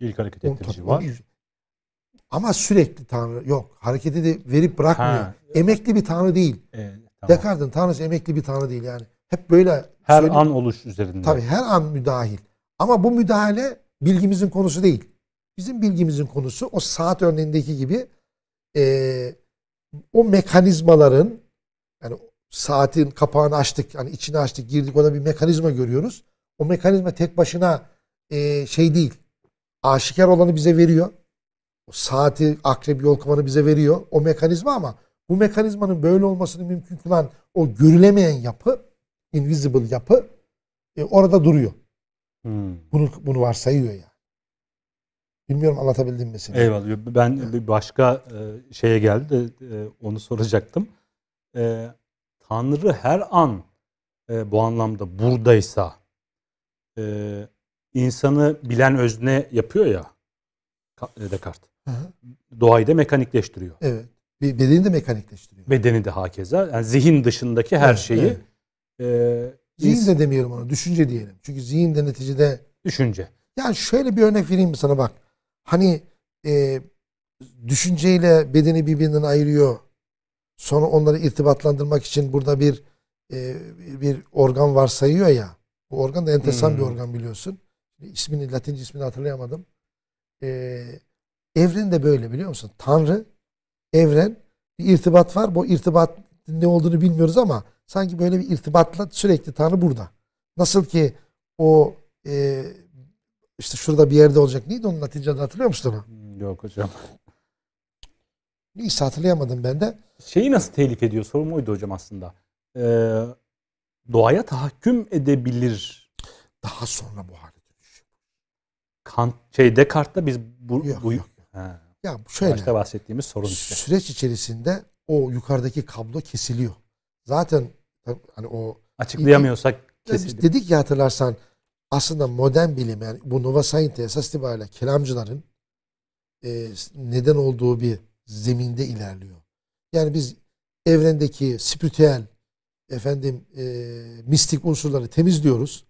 Speaker 1: İlk hareket ettirici var.
Speaker 2: Ama sürekli Tanrı yok. Hareketi de verip bırakmıyor.
Speaker 1: Ha.
Speaker 2: Emekli bir Tanrı değil.
Speaker 1: E, tamam.
Speaker 2: Descartes'in Tanrısı emekli bir Tanrı değil yani. Hep böyle
Speaker 1: Her
Speaker 2: söyleyeyim.
Speaker 1: an oluş üzerinde.
Speaker 2: Tabii her an müdahil. Ama bu müdahale bilgimizin konusu değil. Bizim bilgimizin konusu o saat örneğindeki gibi eee, o mekanizmaların yani saatin kapağını açtık. Hani içini açtık girdik orada bir mekanizma görüyoruz. O mekanizma tek başına e, şey değil. Aşikar olanı bize veriyor. O saati akrep yol kamanı bize veriyor. O mekanizma ama bu mekanizmanın böyle olmasını mümkün kılan o görülemeyen yapı, invisible yapı e, orada duruyor.
Speaker 1: Hmm.
Speaker 2: Bunu bunu varsayıyor yani. Bilmiyorum anlatabildim mi seni?
Speaker 1: Eyvallah. Ben bir başka e, şeye geldi de e, onu soracaktım. E, Tanrı her an bu anlamda buradaysa insanı bilen özne yapıyor ya Descartes.
Speaker 2: Hı hı.
Speaker 1: Doğayı da mekanikleştiriyor.
Speaker 2: Evet. Bedeni de mekanikleştiriyor.
Speaker 1: Bedeni de hakeza. Yani zihin dışındaki her
Speaker 2: Evet,
Speaker 1: şeyi
Speaker 2: evet.
Speaker 1: e,
Speaker 2: Zihin de demeyelim ona. Düşünce diyelim. Çünkü zihin de neticede
Speaker 1: düşünce.
Speaker 2: yani şöyle bir örnek vereyim mi sana bak. Hani e, düşünceyle bedeni birbirinden ayırıyor. Sonra onları irtibatlandırmak için burada bir e, bir organ varsayıyor ya. Bu organ da enteresan
Speaker 1: Hmm.
Speaker 2: bir organ biliyorsun. İsmini, Latince ismini hatırlayamadım. E, evren de böyle biliyor musun? Tanrı, evren, bir irtibat var. Bu irtibat ne olduğunu bilmiyoruz ama sanki böyle bir irtibatla sürekli Tanrı burada. Nasıl ki o e, işte şurada bir yerde olacak. Neydi onun Latince adı hatırlıyor musun onu?
Speaker 1: Hmm, Yok hocam.
Speaker 2: Neyse hatırlayamadım ben de.
Speaker 1: Şeyi nasıl telif ediyor? Sorum oydu hocam aslında. E, doğaya tahakküm edebilir
Speaker 2: Daha sonra bu hale dönüşüyor.
Speaker 1: Kant şey Descartes'ta biz bu,
Speaker 2: Yok,
Speaker 1: bu
Speaker 2: yok.
Speaker 1: Ha,
Speaker 2: Ya şöyle
Speaker 1: başta bahsettiğimiz sorun işte.
Speaker 2: süreç içerisinde o yukarıdaki kablo kesiliyor. Zaten hani o
Speaker 1: Açıklayamıyorsak kesildi.
Speaker 2: dedik ya hatırlarsan aslında modern bilim yani bu Nova Science esas itibariyle kelamcıların e, neden olduğu bir zeminde ilerliyor. Yani biz evrendeki spiritüel efendim e, mistik unsurları temizliyoruz.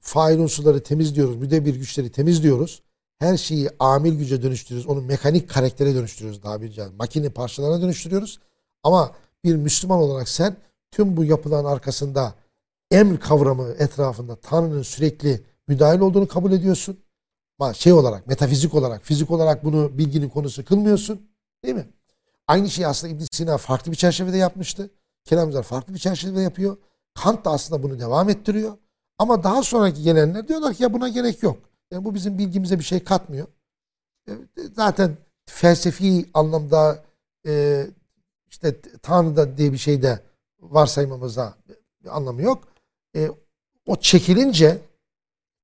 Speaker 2: Fail unsurları temizliyoruz. Müdebir güçleri temizliyoruz. Her şeyi amil güce dönüştürüyoruz. Onu mekanik karaktere dönüştürüyoruz daha bir can. Makine parçalarına dönüştürüyoruz. Ama bir Müslüman olarak sen tüm bu yapılan arkasında emr kavramı etrafında Tanrı'nın sürekli müdahil olduğunu kabul ediyorsun. Ama şey olarak, metafizik olarak, fizik olarak bunu bilginin konusu kılmıyorsun. Değil mi? Aynı şeyi aslında ibn Sina farklı bir çerçevede yapmıştı. Kelamcılar farklı bir çerçevede yapıyor. Kant da aslında bunu devam ettiriyor. Ama daha sonraki gelenler diyorlar ki ya buna gerek yok. Yani bu bizim bilgimize bir şey katmıyor. E, Zaten felsefi anlamda e, işte Tanrı'da diye bir şey de varsaymamıza bir anlamı yok. E, o çekilince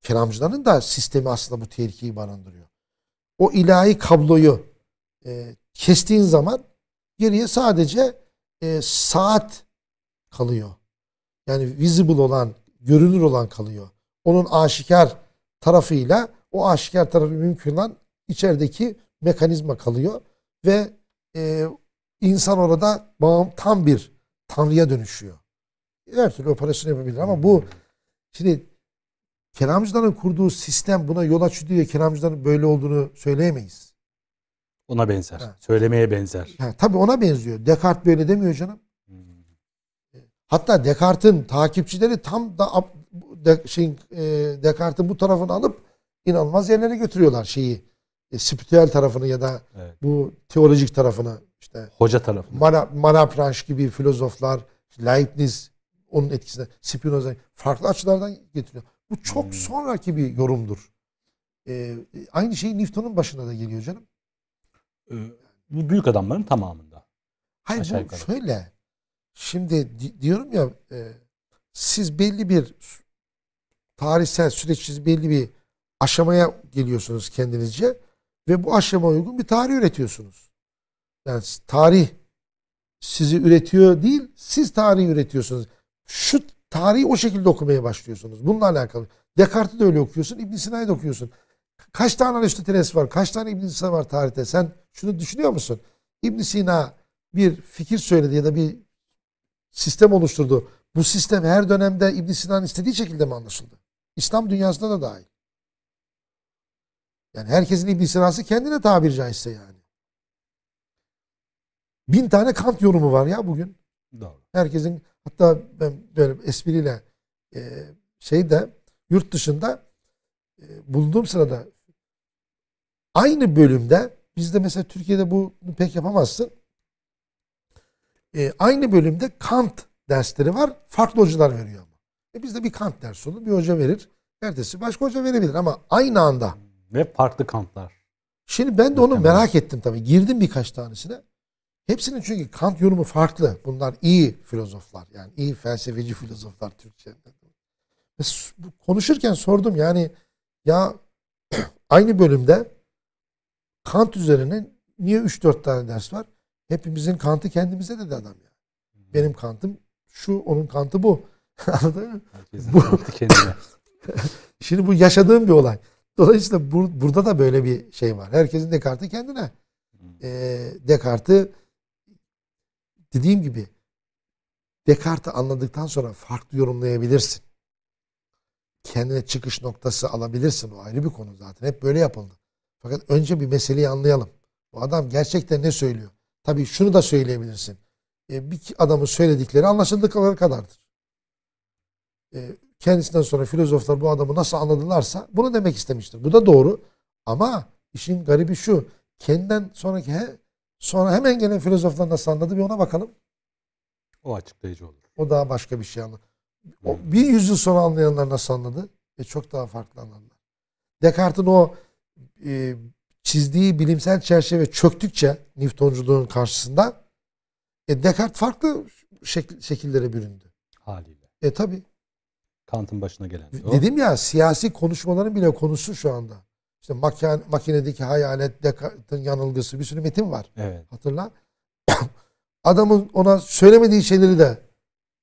Speaker 2: kelamcıların da sistemi aslında bu tehlikeyi barındırıyor. O ilahi kabloyu e, kestiğin zaman geriye sadece e, saat kalıyor. Yani visible olan, görünür olan kalıyor. Onun aşikar tarafıyla o aşikar tarafı mümkün olan içerideki mekanizma kalıyor ve e, insan orada bağım, tam bir tanrıya dönüşüyor. Her türlü operasyon yapabilir ama bu şimdi kelamcıların kurduğu sistem buna yol açıyor diye kelamcıların böyle olduğunu söyleyemeyiz.
Speaker 1: Ona benzer.
Speaker 2: Ha.
Speaker 1: Söylemeye benzer.
Speaker 2: Ha, tabii ona benziyor. Descartes böyle demiyor canım. Hatta Descartes'in takipçileri tam da de, şeyin, e, Descartes'in bu tarafını alıp inanılmaz yerlere götürüyorlar şeyi. E, spiritüel tarafını ya da
Speaker 1: Evet.
Speaker 2: bu teolojik tarafını işte
Speaker 1: Hoca tarafından.
Speaker 2: Mana, Malebranche gibi filozoflar, Leibniz onun etkisinde Spinoza farklı açılardan getiriyor. Bu çok
Speaker 1: Hmm.
Speaker 2: sonraki bir yorumdur. E, aynı şey Newton'un başına da geliyor canım.
Speaker 1: Ee, Bu büyük adamların tamamında.
Speaker 2: Hayır
Speaker 1: Aşağı
Speaker 2: bu
Speaker 1: yukarı.
Speaker 2: şöyle. Şimdi di- diyorum ya e, siz belli bir tarihsel süreç siz belli bir aşamaya geliyorsunuz kendinizce ve bu aşama uygun bir tarih üretiyorsunuz. Yani tarih sizi üretiyor değil, siz tarihi üretiyorsunuz. Şu tarihi o şekilde okumaya başlıyorsunuz. Bununla alakalı. Descartes'i de öyle okuyorsun, İbn Sina'yı da okuyorsun. Kaç tane Aristoteles var, kaç tane İbn Sina var tarihte? Sen şunu düşünüyor musun? İbn Sina bir fikir söyledi ya da bir sistem oluşturdu. Bu sistem her dönemde İbn Sina'nın istediği şekilde mi anlaşıldı? İslam dünyasında da dahil. Yani herkesin İbn Sina'sı kendine tabiri caizse yani. Bin tane Kant yorumu var ya bugün.
Speaker 1: Doğru.
Speaker 2: Herkesin hatta ben böyle espriyle e, şeyde yurt dışında e, bulunduğum sırada aynı bölümde bizde mesela Türkiye'de bunu pek yapamazsın. E, aynı bölümde Kant dersleri var. Farklı hocalar veriyor ama. E bizde bir Kant dersi olur. Bir hoca verir. Ertesi başka hoca verebilir ama aynı anda.
Speaker 1: Ve farklı kamplar.
Speaker 2: Şimdi ben de onu merak ettim tabii. Girdim birkaç tanesine. Hepsinin çünkü Kant yorumu farklı. Bunlar iyi filozoflar. Yani iyi felsefeci filozoflar Türkçe'de. Konuşurken sordum yani ya aynı bölümde Kant üzerine niye 3-4 tane ders var? Hepimizin Kant'ı kendimize dedi adam ya. Benim Kant'ım şu, onun Kant'ı bu. Anladın mı? Bu-
Speaker 1: kendine.
Speaker 2: Şimdi bu yaşadığım bir olay. Dolayısıyla bur- burada da böyle bir şey var. Herkesin Descartes'i kendine. Ee, Descartes'i dediğim gibi Descartes'i anladıktan sonra farklı yorumlayabilirsin. Kendine çıkış noktası alabilirsin. O ayrı bir konu zaten. Hep böyle yapıldı. Fakat önce bir meseleyi anlayalım. Bu adam gerçekten ne söylüyor? Tabii şunu da söyleyebilirsin. Ee, bir adamın söyledikleri anlaşıldıkları kadardır. Ee, kendisinden sonra filozoflar bu adamı nasıl anladılarsa bunu demek istemiştir. Bu da doğru. Ama işin garibi şu. Kendinden sonraki he, sonra hemen gelen filozoflar nasıl anladı bir ona bakalım.
Speaker 1: O açıklayıcı olur.
Speaker 2: O daha başka bir şey anladı. O, bir yüzyıl sonra anlayanlar nasıl anladı? E çok daha farklı anladılar. Descartes'in o e, çizdiği bilimsel çerçeve çöktükçe Newtonculuğun karşısında e, Descartes farklı şekil, şekillere büründü.
Speaker 1: Haliyle.
Speaker 2: E tabi.
Speaker 1: Kant'ın başına gelen. o.
Speaker 2: Dedim ya siyasi konuşmaların bile konusu şu anda. İşte makin, makinedeki hayalet, Descartes'in yanılgısı bir sürü metin var.
Speaker 1: Evet.
Speaker 2: Hatırla. Adamın ona söylemediği şeyleri de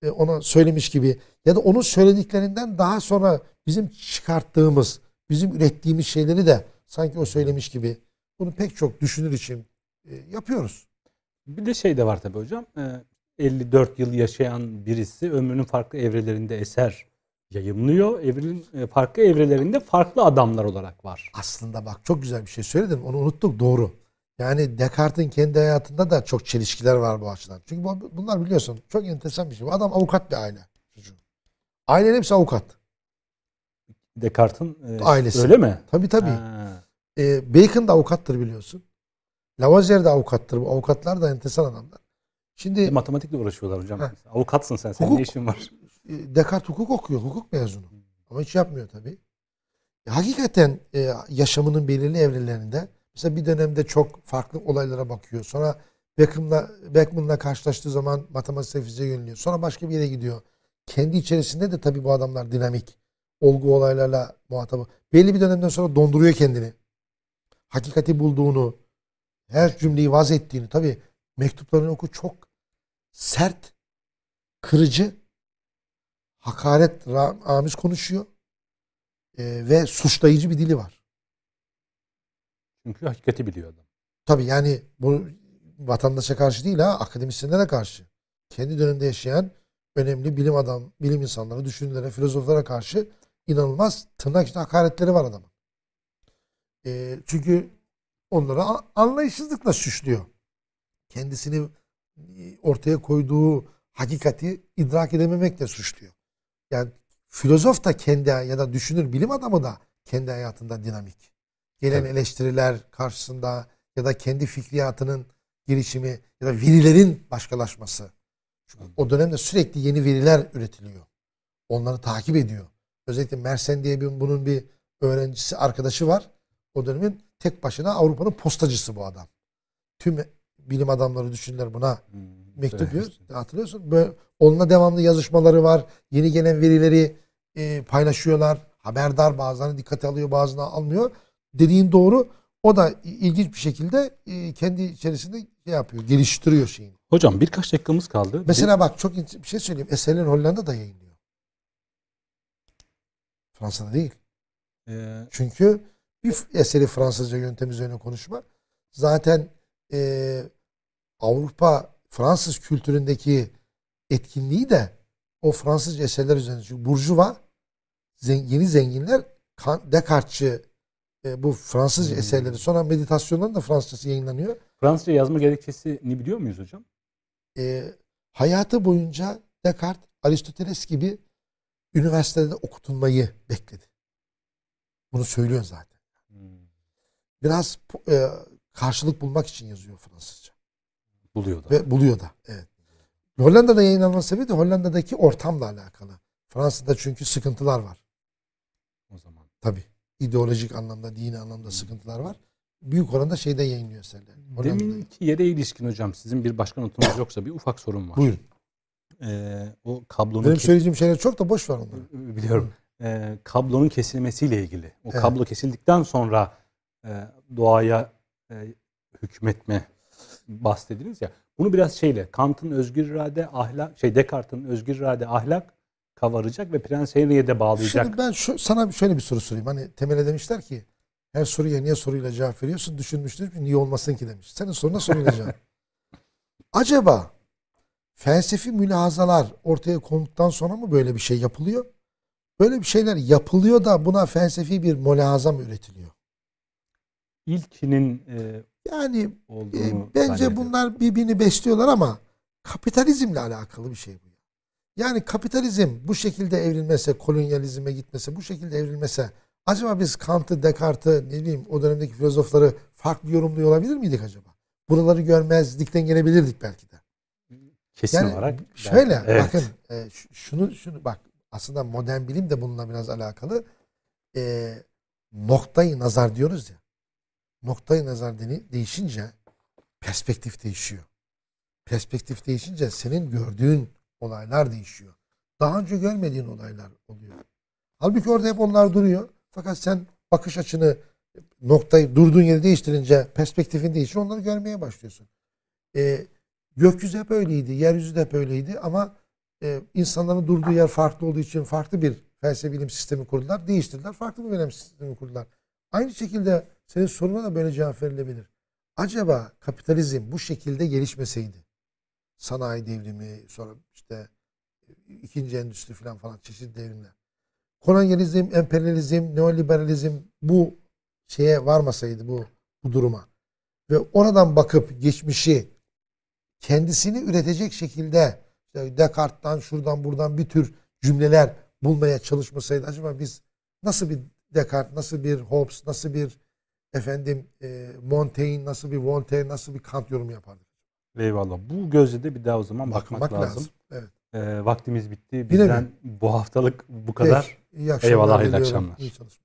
Speaker 2: e, ona söylemiş gibi ya da onun söylediklerinden daha sonra bizim çıkarttığımız, bizim ürettiğimiz şeyleri de sanki o söylemiş gibi bunu pek çok düşünür için e, yapıyoruz.
Speaker 1: Bir de şey de var tabii hocam. Ee, 54 yıl yaşayan birisi ömrünün farklı evrelerinde eser yayımlıyor. Evrenin e, farklı evrelerinde farklı adamlar olarak var.
Speaker 2: Aslında bak çok güzel bir şey söyledin. Onu unuttuk doğru. Yani Descartes'in kendi hayatında da çok çelişkiler var bu açıdan. Çünkü bu- bunlar biliyorsun çok enteresan bir şey. Adam avukat bir aile. çocuğu. Ailenin hepsi avukat.
Speaker 1: Descartes'in e,
Speaker 2: Ailesi.
Speaker 1: öyle mi?
Speaker 2: Tabii tabii.
Speaker 1: Ha.
Speaker 2: E, Bacon da avukattır biliyorsun. Lavoisier de avukattır. Bu avukatlar da enteresan adamlar. Şimdi
Speaker 1: Matematikle uğraşıyorlar hocam.
Speaker 2: Heh.
Speaker 1: Avukatsın sen. Senin
Speaker 2: Hukuk-
Speaker 1: ne işin var?
Speaker 2: e, Descartes hukuk okuyor. Hukuk mezunu. Ama hiç yapmıyor tabii. E, hakikaten e, yaşamının belirli evrelerinde mesela bir dönemde çok farklı olaylara bakıyor. Sonra Beckham'la, Beckman'la karşılaştığı zaman matematik fiziğe yöneliyor. Sonra başka bir yere gidiyor. Kendi içerisinde de tabii bu adamlar dinamik. Olgu olaylarla muhatabı. Belli bir dönemden sonra donduruyor kendini. Hakikati bulduğunu, her cümleyi vaz ettiğini. Tabii mektuplarını oku çok sert, kırıcı, hakaret amiz konuşuyor. Ee, ve suçlayıcı bir dili var.
Speaker 1: Çünkü hakikati biliyor adam.
Speaker 2: Tabii yani bu vatandaşa karşı değil ha, akademisyenlere karşı. Kendi döneminde yaşayan önemli bilim adam, bilim insanları, düşünürlere, filozoflara karşı inanılmaz tırnak içinde hakaretleri var adamın. Ee, çünkü onları a- anlayışsızlıkla suçluyor. Kendisini e, ortaya koyduğu hakikati idrak edememekle suçluyor. Yani filozof da kendi ya da düşünür bilim adamı da kendi hayatında dinamik. Gelen
Speaker 1: Tabii.
Speaker 2: eleştiriler karşısında ya da kendi fikriyatının gelişimi ya da verilerin başkalaşması. Çünkü o dönemde sürekli yeni veriler üretiliyor. Onları takip ediyor. Özellikle Mersenne diye bir, bunun bir öğrencisi, arkadaşı var. O dönemin tek başına Avrupa'nın postacısı bu adam. Tüm bilim adamları düşünürler buna
Speaker 1: Hmm,
Speaker 2: mektup
Speaker 1: söylemiştin.
Speaker 2: Hatırlıyorsun. Böyle, onunla devamlı yazışmaları var. Yeni gelen verileri e, paylaşıyorlar. Haberdar bazılarını dikkate alıyor bazılarını almıyor. Dediğin doğru. O da ilginç bir şekilde e, kendi içerisinde şey yapıyor. Geliştiriyor şeyini.
Speaker 1: Hocam birkaç dakikamız kaldı.
Speaker 2: Mesela bak çok bir şey söyleyeyim. Eserlerin Hollanda'da yayınlıyor. Fransa'da değil.
Speaker 1: Ee,
Speaker 2: Çünkü bir eseri Fransızca yöntem üzerine konuşma. Zaten e, Avrupa Fransız kültüründeki etkinliği de o Fransız eserler üzerine. Çünkü Burjuva zen- yeni zenginler Descartes'çı e, bu Fransız
Speaker 1: Hmm.
Speaker 2: eserleri sonra meditasyonların da Fransızcası yayınlanıyor.
Speaker 1: Fransızca yazma gerekçesini biliyor muyuz hocam?
Speaker 2: E, hayatı boyunca Descartes Aristoteles gibi üniversitede okutulmayı bekledi. Bunu söylüyor zaten. Biraz e, karşılık bulmak için yazıyor Fransızca.
Speaker 1: Buluyor da.
Speaker 2: Ve buluyor da. Evet. Hollanda'da yayınlanması sebebi de Hollanda'daki ortamla alakalı. Fransa'da çünkü sıkıntılar var.
Speaker 1: O zaman.
Speaker 2: Tabii. İdeolojik anlamda, dini anlamda sıkıntılar var. Büyük oranda şeyde yayınlıyor eserler.
Speaker 1: Deminki yere ilişkin hocam sizin bir başka notunuz yoksa bir ufak sorun var.
Speaker 2: Buyurun.
Speaker 1: Ee, o kablonun
Speaker 2: Benim söyleyeceğim şeyler çok da boş ver onları.
Speaker 1: biliyorum. Ee, kablonun kesilmesiyle ilgili. O
Speaker 2: Evet.
Speaker 1: kablo kesildikten sonra doğaya e, hükmetme bahsediniz ya. Bunu biraz şeyle Kant'ın özgür irade ahlak şey Descartes'in özgür irade ahlak kavaracak ve Prens Henry'e de bağlayacak.
Speaker 2: Şimdi ben şu, sana şöyle bir soru sorayım. Hani temele demişler ki her soruya niye soruyla cevap veriyorsun? Düşünmüştür. Niye olmasın ki demiş. Senin soruna soruyla cevap. Acaba felsefi mülahazalar ortaya konulduktan sonra mı böyle bir şey yapılıyor? Böyle bir şeyler yapılıyor da buna felsefi bir mülahaza mı üretiliyor?
Speaker 1: İlkinin e,
Speaker 2: Yani
Speaker 1: olduğunu
Speaker 2: e, bence bunlar birbirini besliyorlar ama kapitalizmle alakalı bir şey bu. Yani kapitalizm bu şekilde evrilmese, kolonyalizme gitmese, bu şekilde evrilmese acaba biz Kant'ı, Descartes'i, ne bileyim o dönemdeki filozofları farklı yorumluyor olabilir miydik acaba? Buraları görmezlikten gelebilirdik belki de.
Speaker 1: kesin
Speaker 2: Yani
Speaker 1: olarak
Speaker 2: şöyle
Speaker 1: ben- evet.
Speaker 2: bakın e, şunu şunu bak aslında modern bilim de bununla biraz alakalı. E, noktayı nazar diyoruz ya. Noktayı nazar değişince perspektif değişiyor. Perspektif değişince senin gördüğün olaylar değişiyor. Daha önce görmediğin olaylar oluyor. Halbuki orada hep onlar duruyor. Fakat sen bakış açını noktayı durduğun yeri değiştirince perspektifin değişir. Onları görmeye başlıyorsun. Ee, gökyüzü hep öyleydi. Yeryüzü de hep öyleydi ama e, insanların durduğu yer farklı olduğu için farklı bir felsefe bilim sistemi kurdular. Değiştirdiler. Farklı bir bilim sistemi kurdular. Aynı şekilde senin soruna da böyle cevap verilebilir. Acaba kapitalizm bu şekilde gelişmeseydi sanayi devrimi sonra işte ikinci endüstri falan falan çeşitli devrimler. Kolonyalizm, emperyalizm, neoliberalizm bu şeye varmasaydı bu bu duruma ve oradan bakıp geçmişi kendisini üretecek şekilde işte Descartes'tan şuradan buradan bir tür cümleler bulmaya çalışmasaydı acaba biz nasıl bir Descartes, nasıl bir Hobbes, nasıl bir efendim e, Montaigne, nasıl bir Voltaire, nasıl bir Kant yorumu yapardık?
Speaker 1: Eyvallah. Bu gözle de bir daha o zaman bakmak,
Speaker 2: Bakmak
Speaker 1: lazım.
Speaker 2: lazım. Evet.
Speaker 1: Ee, vaktimiz bitti. Bizden bu haftalık bu kadar.
Speaker 2: Peki, iyi akşamlar
Speaker 1: Eyvallah,
Speaker 2: diliyorum.
Speaker 1: akşamlar.
Speaker 2: İyi çalışmalar.